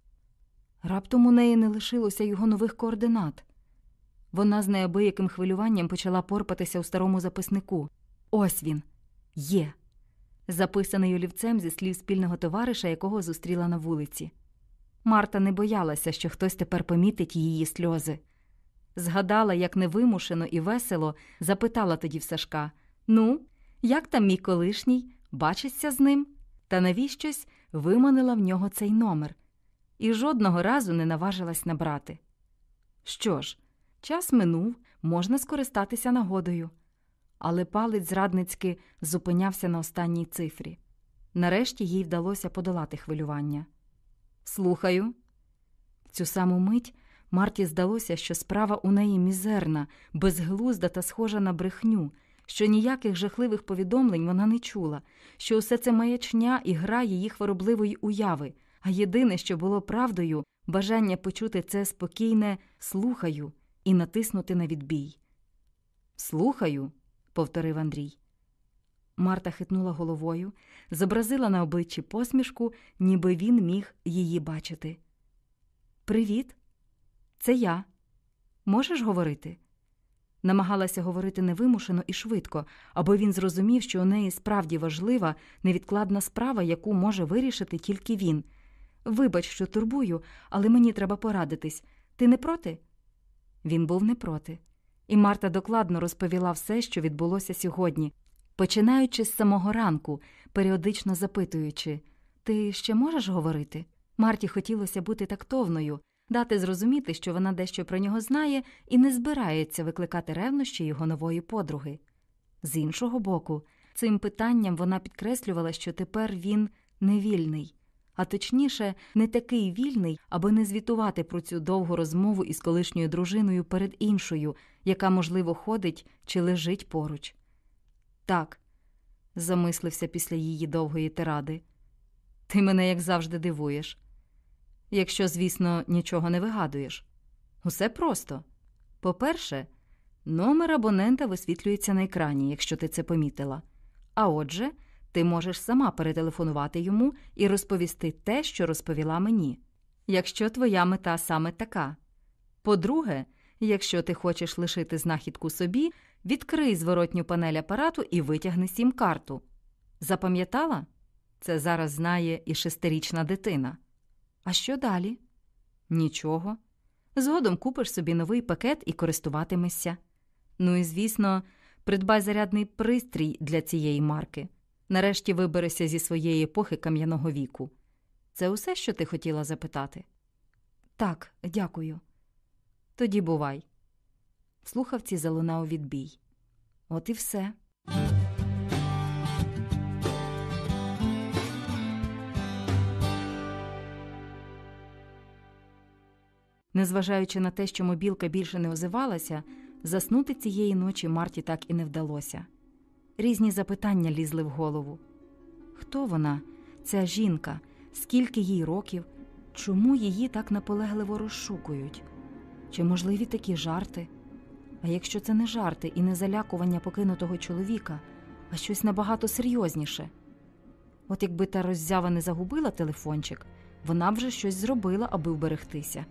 Раптом у неї не лишилося його нових координат. Вона з неабияким хвилюванням почала порпатися у старому записнику. Ось він є, записаний олівцем зі слів спільного товариша, якого зустріла на вулиці. Марта не боялася, що хтось тепер помітить її сльози. Згадала, як невимушено і весело запитала тоді в Сашка Ну, як там мій колишній, бачиться з ним? Та навіщось виманила в нього цей номер і жодного разу не наважилась набрати. Що ж, час минув, можна скористатися нагодою. Але палець зрадницьки зупинявся на останній цифрі. Нарешті їй вдалося подолати хвилювання. Слухаю. В цю саму мить Марті здалося, що справа у неї мізерна, безглузда та схожа на брехню, що ніяких жахливих повідомлень вона не чула, що усе це маячня і гра її хворобливої уяви, а єдине, що було правдою, бажання почути це спокійне слухаю і натиснути на відбій. Слухаю, повторив Андрій. Марта хитнула головою, зобразила на обличчі посмішку, ніби він міг її бачити. Привіт, це я. Можеш говорити? Намагалася говорити невимушено і швидко, аби він зрозумів, що у неї справді важлива, невідкладна справа, яку може вирішити тільки він. Вибач, що турбую, але мені треба порадитись. Ти не проти? Він був не проти. І Марта докладно розповіла все, що відбулося сьогодні, починаючи з самого ранку, періодично запитуючи Ти ще можеш говорити? Марті хотілося бути тактовною, дати зрозуміти, що вона дещо про нього знає і не збирається викликати ревнощі його нової подруги. З іншого боку, цим питанням вона підкреслювала, що тепер він невільний, а точніше, не такий вільний, аби не звітувати про цю довгу розмову із колишньою дружиною перед іншою, яка, можливо, ходить чи лежить поруч. Так, замислився після її довгої тиради. Ти мене, як завжди, дивуєш. Якщо, звісно, нічого не вигадуєш. Усе просто. По-перше, номер абонента висвітлюється на екрані, якщо ти це помітила. А отже, ти можеш сама перетелефонувати йому і розповісти те, що розповіла мені, якщо твоя мета саме така. По-друге, якщо ти хочеш лишити знахідку собі, відкрий зворотню панель апарату і витягни сім карту. Запам'ятала? Це зараз знає і шестирічна дитина. А що далі? Нічого. Згодом купиш собі новий пакет і користуватимешся. Ну і, звісно, придбай зарядний пристрій для цієї марки. Нарешті виберешся зі своєї епохи кам'яного віку. Це усе, що ти хотіла запитати? Так, дякую. Тоді бувай. Слухавці залунав відбій. От і все. Незважаючи на те, що мобілка більше не озивалася, заснути цієї ночі Марті так і не вдалося. Різні запитання лізли в голову. Хто вона, ця жінка, скільки їй років, чому її так наполегливо розшукують? Чи можливі такі жарти? А якщо це не жарти і не залякування покинутого чоловіка, а щось набагато серйозніше? От якби та роззява не загубила телефончик, вона б вже щось зробила, аби вберегтися.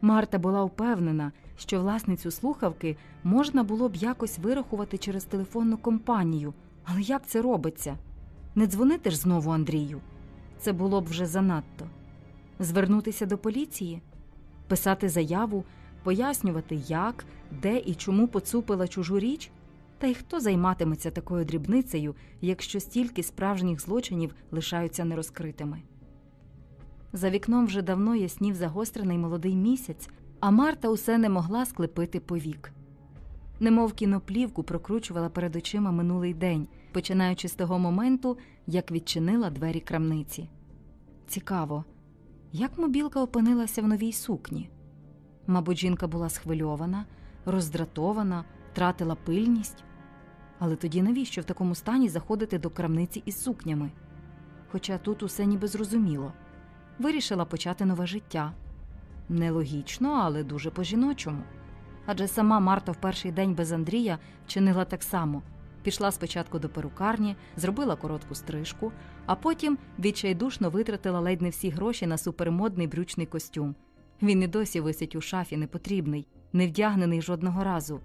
Марта була впевнена, що власницю слухавки можна було б якось вирахувати через телефонну компанію, але як це робиться? Не дзвонити ж знову Андрію. Це було б вже занадто. Звернутися до поліції, писати заяву, пояснювати, як, де і чому поцупила чужу річ. Та й хто займатиметься такою дрібницею, якщо стільки справжніх злочинів лишаються нерозкритими? За вікном вже давно яснів загострений молодий місяць, а Марта усе не могла склепити повік. Немов кіноплівку прокручувала перед очима минулий день, починаючи з того моменту, як відчинила двері крамниці. Цікаво, як мобілка опинилася в новій сукні? Мабуть, жінка була схвильована, роздратована, втратила пильність. Але тоді навіщо в такому стані заходити до крамниці із сукнями? Хоча тут усе ніби зрозуміло вирішила почати нове життя. Нелогічно, але дуже по-жіночому. Адже сама Марта в перший день без Андрія вчинила так само пішла спочатку до перукарні, зробила коротку стрижку, а потім відчайдушно витратила ледь не всі гроші на супермодний брючний костюм. Він і досі висить у шафі непотрібний, не вдягнений жодного разу.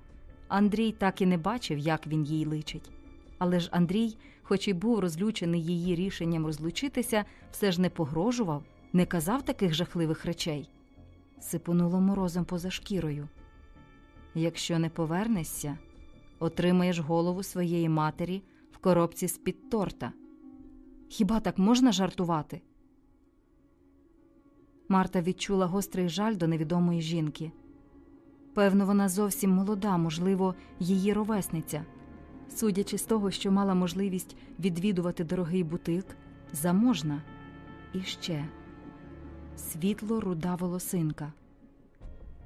Андрій так і не бачив, як він їй личить. Але ж Андрій, хоч і був розлючений її рішенням розлучитися, все ж не погрожував, не казав таких жахливих речей. Сипонуло морозом поза шкірою. Якщо не повернешся, отримаєш голову своєї матері в коробці з під торта. Хіба так можна жартувати? Марта відчула гострий жаль до невідомої жінки. Певно, вона зовсім молода, можливо, її ровесниця. Судячи з того, що мала можливість відвідувати дорогий бутик, заможна. І ще світло руда волосинка.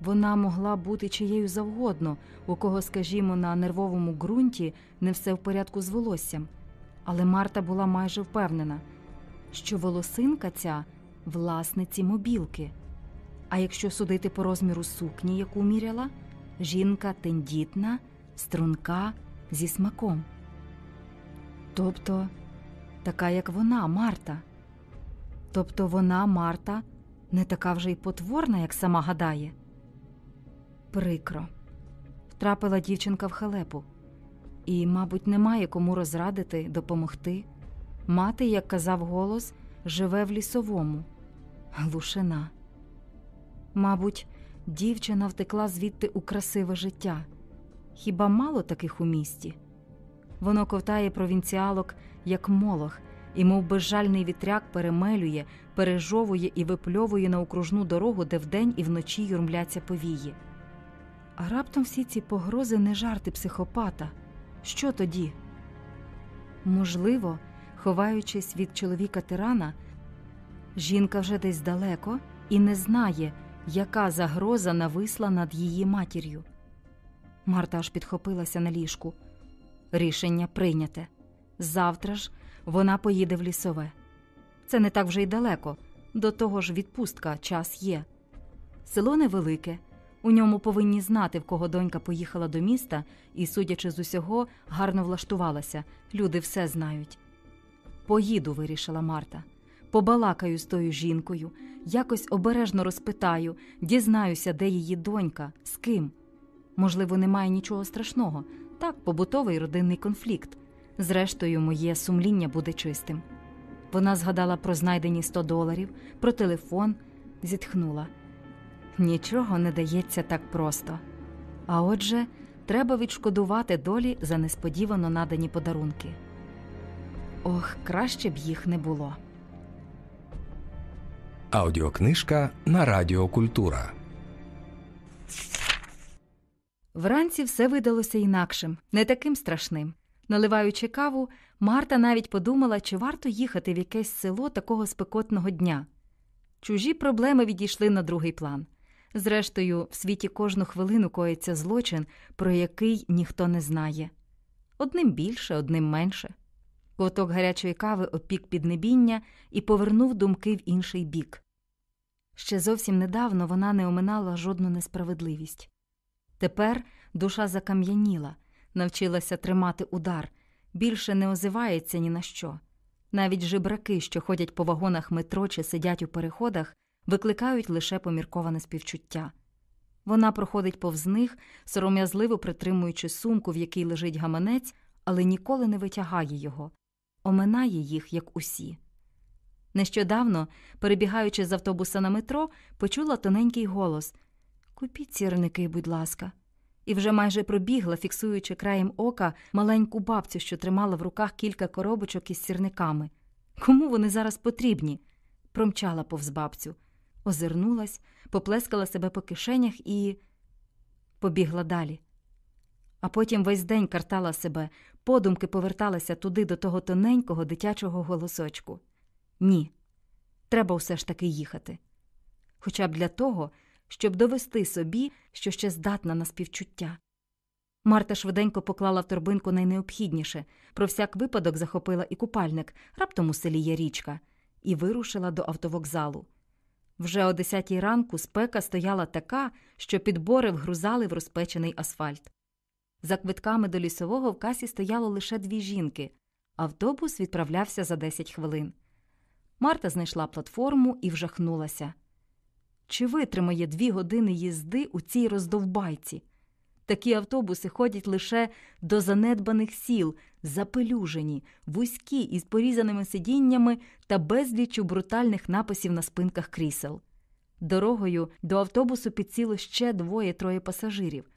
Вона могла бути чиєю завгодно, у кого, скажімо, на нервовому ґрунті не все в порядку з волоссям, але Марта була майже впевнена, що волосинка ця власниці мобілки. А якщо судити по розміру сукні, яку міряла, жінка тендітна, струнка зі смаком. Тобто, така, як вона, Марта. Тобто вона, Марта, не така вже й потворна, як сама гадає. Прикро. В Трапила дівчинка в халепу. І, мабуть, немає кому розрадити, допомогти. Мати, як казав голос, живе в лісовому. Глушина. Мабуть, дівчина втекла звідти у красиве життя. Хіба мало таких у місті? Воно ковтає провінціалок, як молох, і, мов безжальний вітряк, перемелює, пережовує і випльовує на окружну дорогу, де вдень і вночі юрмляться повії. А раптом всі ці погрози не жарти психопата. Що тоді? Можливо, ховаючись від чоловіка тирана, жінка вже десь далеко і не знає, яка загроза нависла над її матір'ю. Марта аж підхопилася на ліжку. Рішення прийняте. Завтра ж вона поїде в лісове. Це не так вже й далеко. До того ж, відпустка, час є. Село невелике. У ньому повинні знати, в кого донька поїхала до міста, і, судячи з усього, гарно влаштувалася. Люди все знають. Поїду, вирішила Марта. Побалакаю з тою жінкою, якось обережно розпитаю, дізнаюся, де її донька, з ким. Можливо, немає нічого страшного. Так, побутовий родинний конфлікт. Зрештою, моє сумління буде чистим. Вона згадала про знайдені 100 доларів, про телефон, зітхнула. Нічого не дається так просто. А отже, треба відшкодувати долі за несподівано надані подарунки. Ох, краще б їх не було. Аудіокнижка на Радіо Культура. Вранці все видалося інакшим, не таким страшним. Наливаючи каву, Марта навіть подумала, чи варто їхати в якесь село такого спекотного дня. Чужі проблеми відійшли на другий план. Зрештою, в світі кожну хвилину коїться злочин, про який ніхто не знає. Одним більше, одним менше. Ковток гарячої кави опік піднебіння і повернув думки в інший бік. Ще зовсім недавно вона не оминала жодну несправедливість. Тепер душа закам'яніла, навчилася тримати удар, більше не озивається ні на що. Навіть жебраки, що ходять по вагонах метро чи сидять у переходах, викликають лише помірковане співчуття. Вона проходить повз них, сором'язливо притримуючи сумку, в якій лежить гаманець, але ніколи не витягає його, оминає їх, як усі. Нещодавно, перебігаючи з автобуса на метро, почула тоненький голос Купіть сірники, будь ласка, і вже майже пробігла, фіксуючи краєм ока маленьку бабцю, що тримала в руках кілька коробочок із сірниками. Кому вони зараз потрібні? Промчала повз бабцю, озирнулась, поплескала себе по кишенях і побігла далі. А потім весь день картала себе, подумки поверталася туди до того тоненького дитячого голосочку. Ні, треба все ж таки їхати. Хоча б для того, щоб довести собі, що ще здатна на співчуття. Марта швиденько поклала в торбинку найнеобхідніше, про всяк випадок захопила і купальник, раптом у селі є річка, і вирушила до автовокзалу. Вже о десятій ранку спека стояла така, що підбори вгрузали в розпечений асфальт. За квитками до лісового в касі стояло лише дві жінки. Автобус відправлявся за 10 хвилин. Марта знайшла платформу і вжахнулася. Чи витримає дві години їзди у цій роздовбайці? Такі автобуси ходять лише до занедбаних сіл, запелюжені, вузькі із порізаними сидіннями та безліччю брутальних написів на спинках крісел. Дорогою до автобусу підсіло ще двоє-троє пасажирів.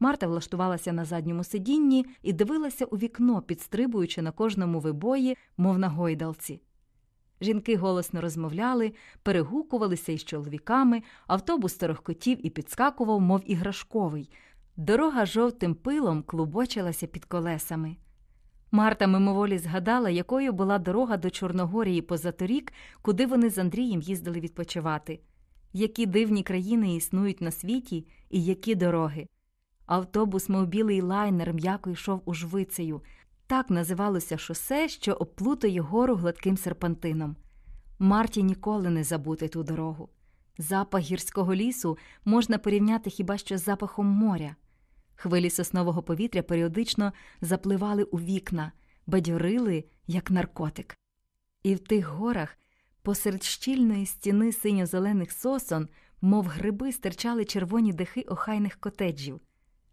Марта влаштувалася на задньому сидінні і дивилася у вікно, підстрибуючи на кожному вибої, мов на гойдалці. Жінки голосно розмовляли, перегукувалися із чоловіками, автобус торохкотів і підскакував, мов іграшковий. Дорога жовтим пилом клубочилася під колесами. Марта мимоволі згадала, якою була дорога до Чорногорії позаторік, куди вони з Андрієм їздили відпочивати, які дивні країни існують на світі і які дороги. Автобус, мов білий лайнер, м'яко йшов у жвицею. Так називалося шосе, що оплутує гору гладким серпантином. Марті ніколи не забути ту дорогу. Запах гірського лісу можна порівняти хіба що з запахом моря. Хвилі соснового повітря періодично запливали у вікна, бадьорили, як наркотик. І в тих горах, посеред щільної стіни синьо-зелених сосон, мов гриби, стирчали червоні дахи охайних котеджів.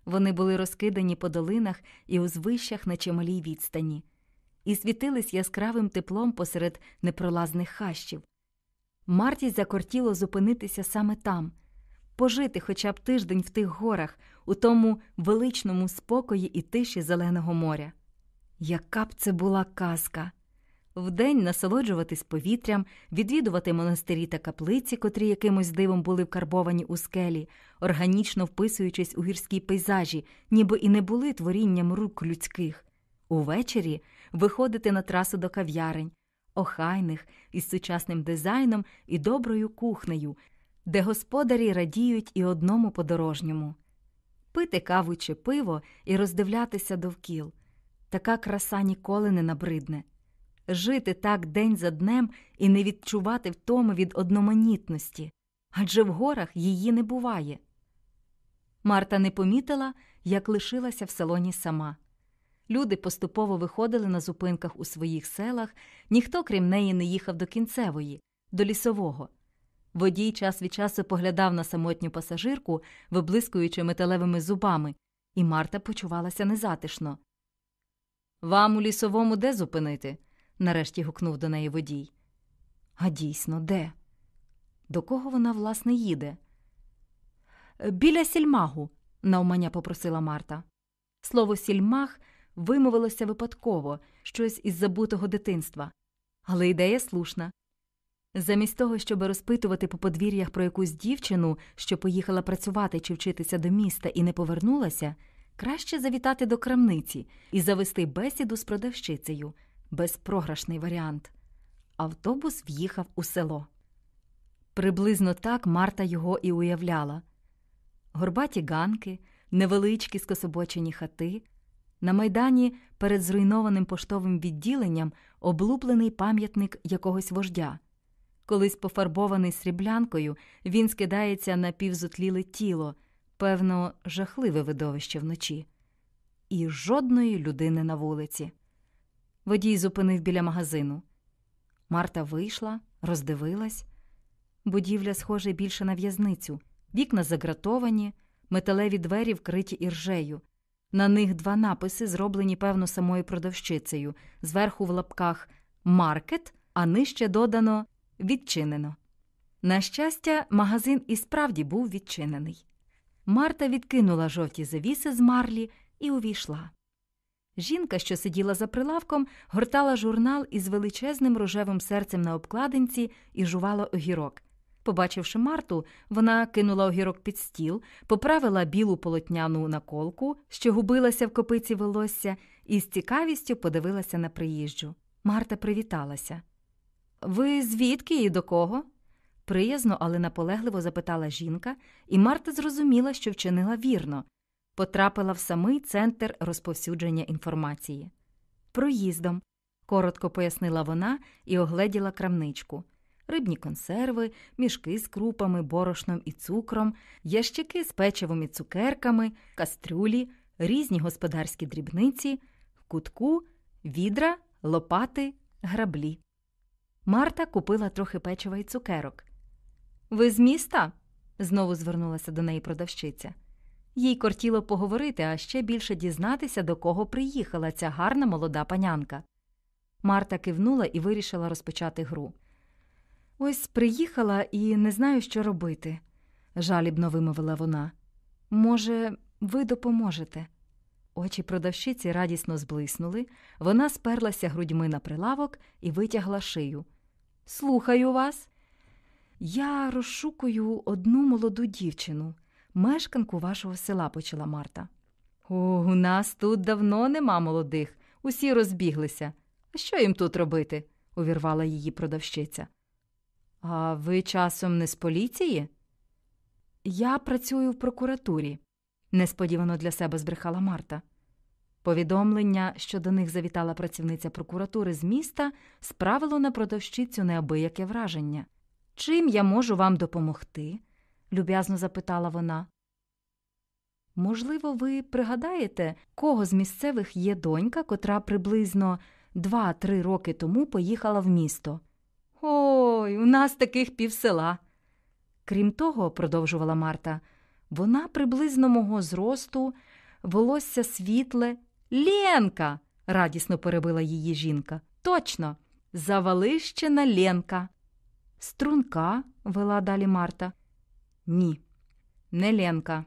Вони були розкидані по долинах і узвищах на чималій відстані, і світились яскравим теплом посеред непролазних хащів. Марті закортіло зупинитися саме там, пожити хоча б тиждень в тих горах, у тому величному спокої і тиші зеленого моря. Яка б це була казка! Вдень насолоджуватись повітрям, відвідувати монастирі та каплиці, котрі якимось дивом були вкарбовані у скелі, органічно вписуючись у гірські пейзажі, ніби і не були творінням рук людських. Увечері виходити на трасу до кав'ярень, охайних, із сучасним дизайном і доброю кухнею, де господарі радіють і одному подорожньому, пити каву чи пиво і роздивлятися довкіл. Така краса ніколи не набридне. Жити так день за днем і не відчувати втоми від одноманітності, адже в горах її не буває. Марта не помітила, як лишилася в салоні сама. Люди поступово виходили на зупинках у своїх селах, ніхто, крім неї, не їхав до кінцевої, до лісового. Водій час від часу поглядав на самотню пасажирку, виблискуючи металевими зубами, і Марта почувалася незатишно. Вам у лісовому де зупинити? Нарешті гукнув до неї водій. А дійсно, де? До кого вона, власне, їде? Біля сільмагу, навмання попросила Марта. Слово сільмаг вимовилося випадково, щось із забутого дитинства. Але ідея слушна. Замість того, щоб розпитувати по подвір'ях про якусь дівчину, що поїхала працювати чи вчитися до міста і не повернулася, краще завітати до крамниці і завести бесіду з продавщицею безпрограшний варіант. Автобус в'їхав у село. Приблизно так Марта його і уявляла горбаті ганки, невеличкі скособочені хати, на майдані перед зруйнованим поштовим відділенням облуплений пам'ятник якогось вождя. Колись пофарбований сріблянкою, він скидається на півзутліле тіло, певно, жахливе видовище вночі, і жодної людини на вулиці. Водій зупинив біля магазину. Марта вийшла, роздивилась. Будівля схожа більше на в'язницю, вікна загратовані, металеві двері вкриті іржею. На них два написи, зроблені, певно, самою продавщицею, зверху в лапках маркет, а нижче додано відчинено. На щастя, магазин і справді був відчинений. Марта відкинула жовті завіси з марлі і увійшла. Жінка, що сиділа за прилавком, гортала журнал із величезним рожевим серцем на обкладинці і жувала огірок. Побачивши Марту, вона кинула огірок під стіл, поправила білу полотняну наколку, що губилася в копиці волосся, і з цікавістю подивилася на приїжджу. Марта привіталася. Ви звідки і до кого? приязно, але наполегливо запитала жінка, і Марта зрозуміла, що вчинила вірно потрапила в самий центр розповсюдження інформації. Проїздом, коротко пояснила вона і огледіла крамничку. Рибні консерви, мішки з крупами, борошном і цукром, ящики з печивом і цукерками, кастрюлі, різні господарські дрібниці, кутку, відра, лопати, граблі. Марта купила трохи печива і цукерок. Ви з міста? знову звернулася до неї продавщиця. Їй кортіло поговорити, а ще більше дізнатися, до кого приїхала ця гарна молода панянка. Марта кивнула і вирішила розпочати гру. Ось приїхала і не знаю, що робити, жалібно вимовила вона. Може, ви допоможете? Очі продавщиці радісно зблиснули, вона сперлася грудьми на прилавок і витягла шию. Слухаю вас. Я розшукую одну молоду дівчину мешканку вашого села, почала Марта. О, у нас тут давно нема молодих, усі розбіглися. А що їм тут робити? увірвала її продавщиця. А ви часом не з поліції? Я працюю в прокуратурі, несподівано для себе збрехала Марта. Повідомлення, що до них завітала працівниця прокуратури з міста, справило на продавщицю неабияке враження. Чим я можу вам допомогти? Люб'язно запитала вона. Можливо, ви пригадаєте, кого з місцевих є донька, котра приблизно два-три роки тому поїхала в місто? Ой, у нас таких півсела. Крім того, продовжувала Марта, вона приблизно мого зросту, волосся світле. Ленка. радісно перебила її жінка. Точно, завалищена Ленка. Струнка, вела далі Марта. Ні, не Ленка,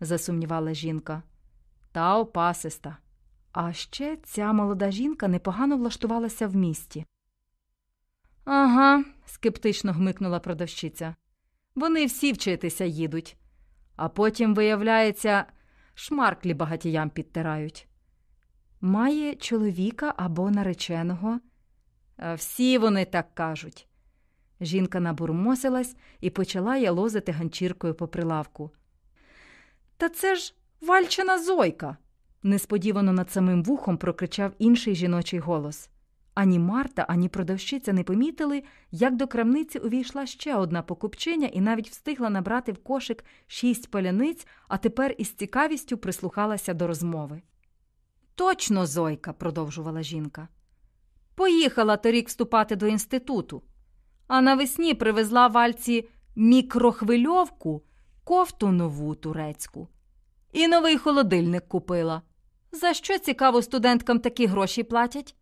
засумнівала жінка. Та опасиста. А ще ця молода жінка непогано влаштувалася в місті. Ага, скептично гмикнула продавщиця. Вони всі вчитися їдуть. А потім, виявляється, шмарклі багатіям підтирають. Має чоловіка або нареченого. Всі вони так кажуть. Жінка набурмосилась і почала ялозити ганчіркою по прилавку. Та це ж вальчина зойка. несподівано над самим вухом прокричав інший жіночий голос. Ані Марта, ані продавщиця не помітили, як до крамниці увійшла ще одна покупчиня і навіть встигла набрати в кошик шість паляниць, а тепер із цікавістю прислухалася до розмови. Точно, Зойка, продовжувала жінка. Поїхала торік вступати до інституту, а навесні привезла вальці мікрохвильовку, кофту нову турецьку. І новий холодильник купила. За що цікаво студенткам такі гроші платять?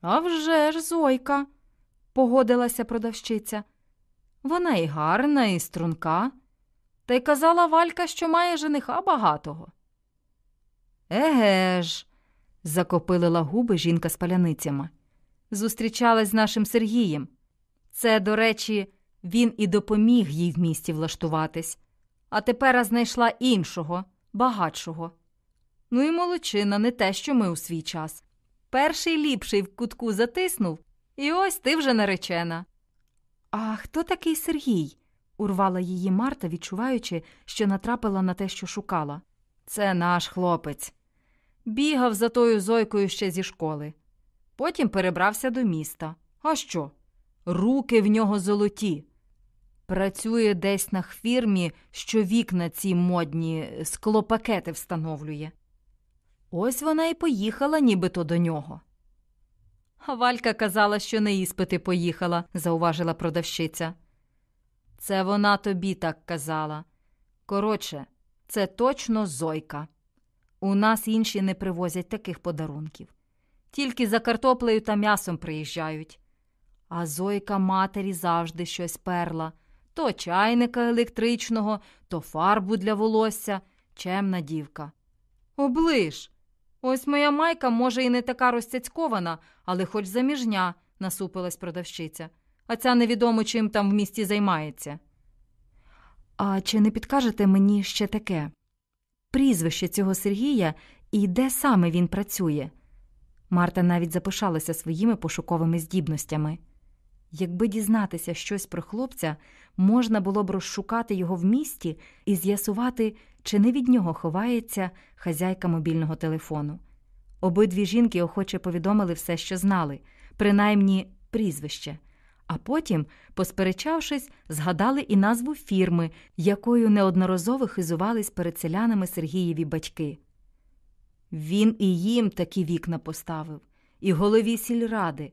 «А вже ж, Зойка, погодилася продавщиця. Вона і гарна, і струнка. Та й казала Валька, що має жениха багатого. Еге ж, закопилила губи жінка з паляницями. Зустрічалась з нашим Сергієм. Це, до речі, він і допоміг їй в місті влаштуватись, а тепер знайшла іншого, багатшого. Ну і молодчина, не те, що ми у свій час. Перший ліпший в кутку затиснув, і ось ти вже наречена. А хто такий Сергій? урвала її Марта, відчуваючи, що натрапила на те, що шукала. Це наш хлопець. Бігав за тою зойкою ще зі школи. Потім перебрався до міста. А що? Руки в нього золоті. Працює десь на фірмі, що вікна ці модні склопакети встановлює. Ось вона і поїхала нібито до нього. Валька казала, що не іспити поїхала, зауважила продавщиця. Це вона тобі так казала. Коротше, це точно зойка. У нас інші не привозять таких подарунків. Тільки за картоплею та м'ясом приїжджають. А зойка матері завжди щось перла то чайника електричного, то фарбу для волосся, чемна дівка. Оближ. Ось моя майка, може, і не така розцяцькована, але хоч заміжня, насупилась продавщиця, а ця невідомо чим там в місті займається. А чи не підкажете мені ще таке? Прізвище цього Сергія і де саме він працює? Марта навіть запишалася своїми пошуковими здібностями. Якби дізнатися щось про хлопця, можна було б розшукати його в місті і з'ясувати, чи не від нього ховається хазяйка мобільного телефону. Обидві жінки охоче повідомили все, що знали, принаймні прізвище, а потім, посперечавшись, згадали і назву фірми, якою неодноразово хизувались перед селянами Сергієві батьки. Він і їм такі вікна поставив, і голові сільради.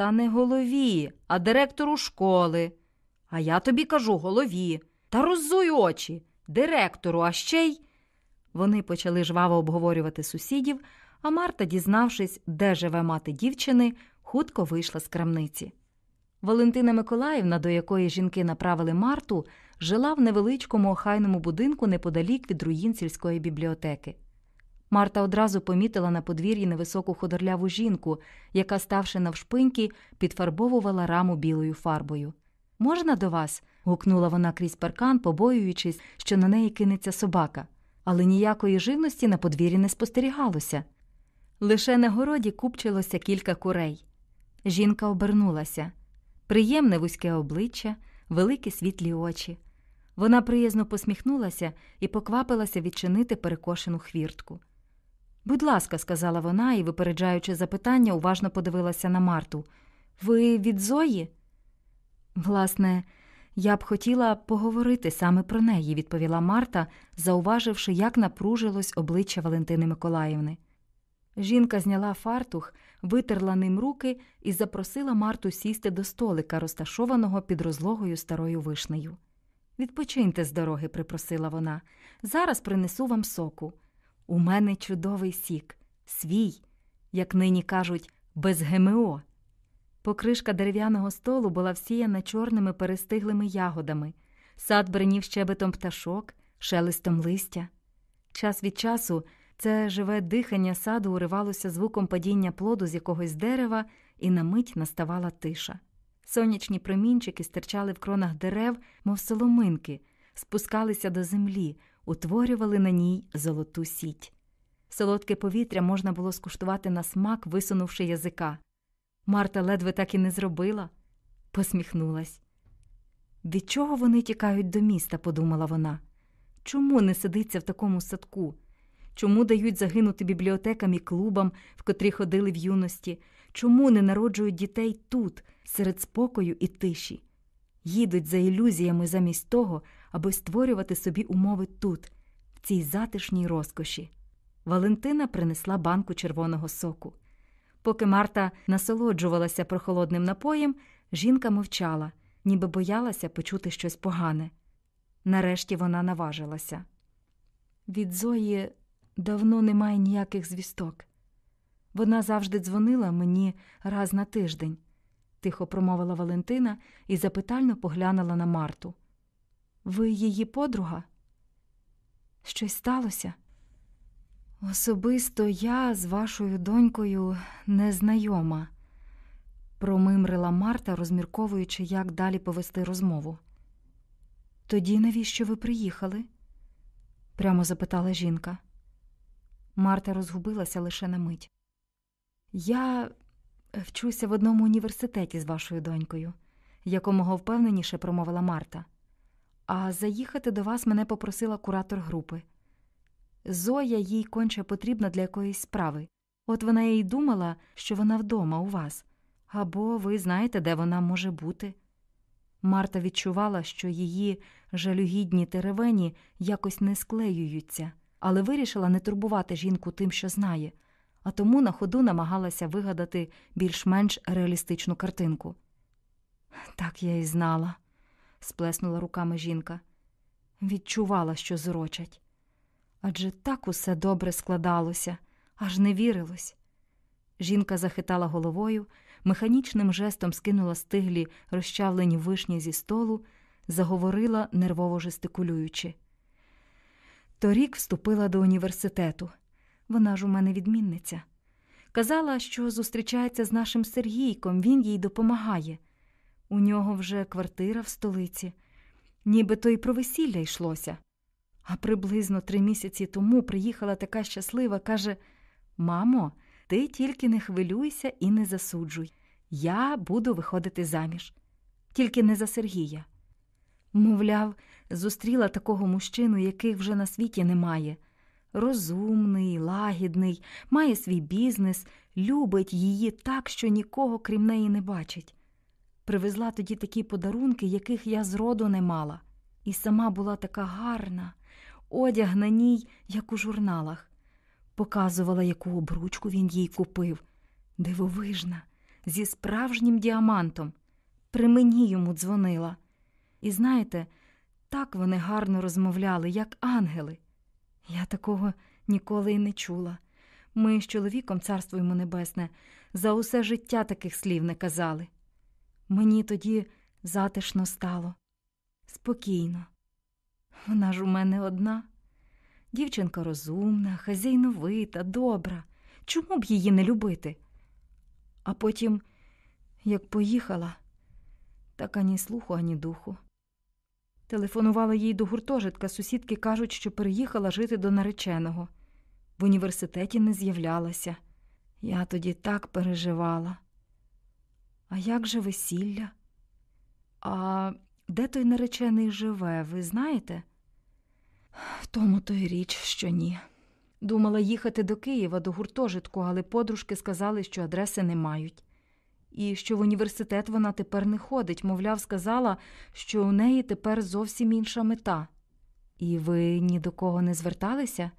Та не голові, а директору школи. А я тобі кажу голові. Та роззуй очі, директору, а ще й. Вони почали жваво обговорювати сусідів, а Марта, дізнавшись, де живе мати дівчини, хутко вийшла з крамниці. Валентина Миколаївна, до якої жінки направили Марту, жила в невеличкому охайному будинку неподалік від руїн сільської бібліотеки. Марта одразу помітила на подвір'ї невисоку худорляву жінку, яка, ставши навшпиньки, підфарбовувала раму білою фарбою. Можна до вас? гукнула вона крізь паркан, побоюючись, що на неї кинеться собака, але ніякої живності на подвір'ї не спостерігалося. Лише на городі купчилося кілька курей. Жінка обернулася приємне вузьке обличчя, великі світлі очі. Вона приязно посміхнулася і поквапилася відчинити перекошену хвіртку. Будь ласка, сказала вона і, випереджаючи запитання, уважно подивилася на Марту. Ви від Зої? Власне, я б хотіла поговорити саме про неї, відповіла Марта, зауваживши, як напружилось обличчя Валентини Миколаївни. Жінка зняла фартух, витерла ним руки і запросила Марту сісти до столика, розташованого під розлогою старою вишнею. Відпочиньте з дороги, припросила вона. Зараз принесу вам соку. У мене чудовий сік, свій, як нині кажуть, без ГМО. Покришка дерев'яного столу була всіяна чорними перестиглими ягодами, сад бренів щебетом пташок, шелестом листя. Час від часу це живе дихання саду уривалося звуком падіння плоду з якогось дерева, і на мить наставала тиша. Сонячні промінчики стирчали в кронах дерев, мов соломинки, спускалися до землі, утворювали на ній золоту сіть. Солодке повітря можна було скуштувати на смак, висунувши язика. Марта ледве так і не зробила, посміхнулась. Від чого вони тікають до міста, подумала вона. Чому не сидиться в такому садку? Чому дають загинути бібліотекам і клубам, в котрі ходили в юності? Чому не народжують дітей тут, серед спокою і тиші? Їдуть за ілюзіями замість того, аби створювати собі умови тут, в цій затишній розкоші. Валентина принесла банку червоного соку. Поки Марта насолоджувалася прохолодним напоєм, жінка мовчала, ніби боялася почути щось погане. Нарешті вона наважилася. Від Зої давно немає ніяких звісток. Вона завжди дзвонила мені раз на тиждень, тихо промовила Валентина і запитально поглянула на Марту. Ви її подруга? Щось сталося? Особисто я з вашою донькою незнайома, промимрила Марта, розмірковуючи, як далі повести розмову. Тоді навіщо ви приїхали? прямо запитала жінка. Марта розгубилася лише на мить. Я вчуся в одному університеті з вашою донькою, якомога впевненіше промовила Марта. А заїхати до вас мене попросила куратор групи. Зоя їй конче потрібна для якоїсь справи. От вона і думала, що вона вдома у вас, або ви знаєте, де вона може бути. Марта відчувала, що її жалюгідні теревені якось не склеюються, але вирішила не турбувати жінку тим, що знає, а тому на ходу намагалася вигадати більш-менш реалістичну картинку. Так я і знала, сплеснула руками жінка. Відчувала, що зрочать. Адже так усе добре складалося, аж не вірилось. Жінка захитала головою, механічним жестом скинула стиглі розчавлені вишні зі столу, заговорила, нервово жестикулюючи. Торік вступила до університету. Вона ж у мене відмінниця. Казала, що зустрічається з нашим Сергійком, він їй допомагає. У нього вже квартира в столиці, ніби то й про весілля йшлося. А приблизно три місяці тому приїхала така щаслива, каже: Мамо, ти тільки не хвилюйся і не засуджуй. Я буду виходити заміж, тільки не за Сергія. Мовляв, зустріла такого мужчину, яких вже на світі немає. Розумний, лагідний, має свій бізнес, любить її так, що нікого крім неї не бачить. Привезла тоді такі подарунки, яких я зроду не мала, і сама була така гарна, одяг на ній, як у журналах. Показувала, яку обручку він їй купив. Дивовижна, зі справжнім діамантом. При мені йому дзвонила. І знаєте, так вони гарно розмовляли, як ангели. Я такого ніколи й не чула. Ми з чоловіком, царство йому небесне, за усе життя таких слів не казали. Мені тоді затишно стало, спокійно. Вона ж у мене одна. Дівчинка розумна, хазяйновита, добра. Чому б її не любити? А потім, як поїхала, так ані слуху, ані духу. Телефонувала їй до гуртожитка, сусідки кажуть, що переїхала жити до нареченого. В університеті не з'являлася. Я тоді так переживала. А як же весілля? А де той наречений живе, ви знаєте? В тому то й річ, що ні. Думала їхати до Києва до гуртожитку, але подружки сказали, що адреси не мають. І що в університет вона тепер не ходить, мовляв, сказала, що у неї тепер зовсім інша мета. І ви ні до кого не зверталися?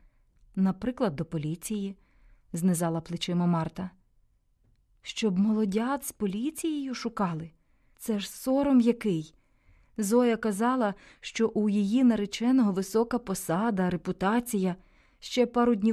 Наприклад, до поліції, знизала плечима Марта. Щоб молодят з поліцією шукали? Це ж сором який. Зоя казала, що у її нареченого висока посада, репутація. Ще пару днів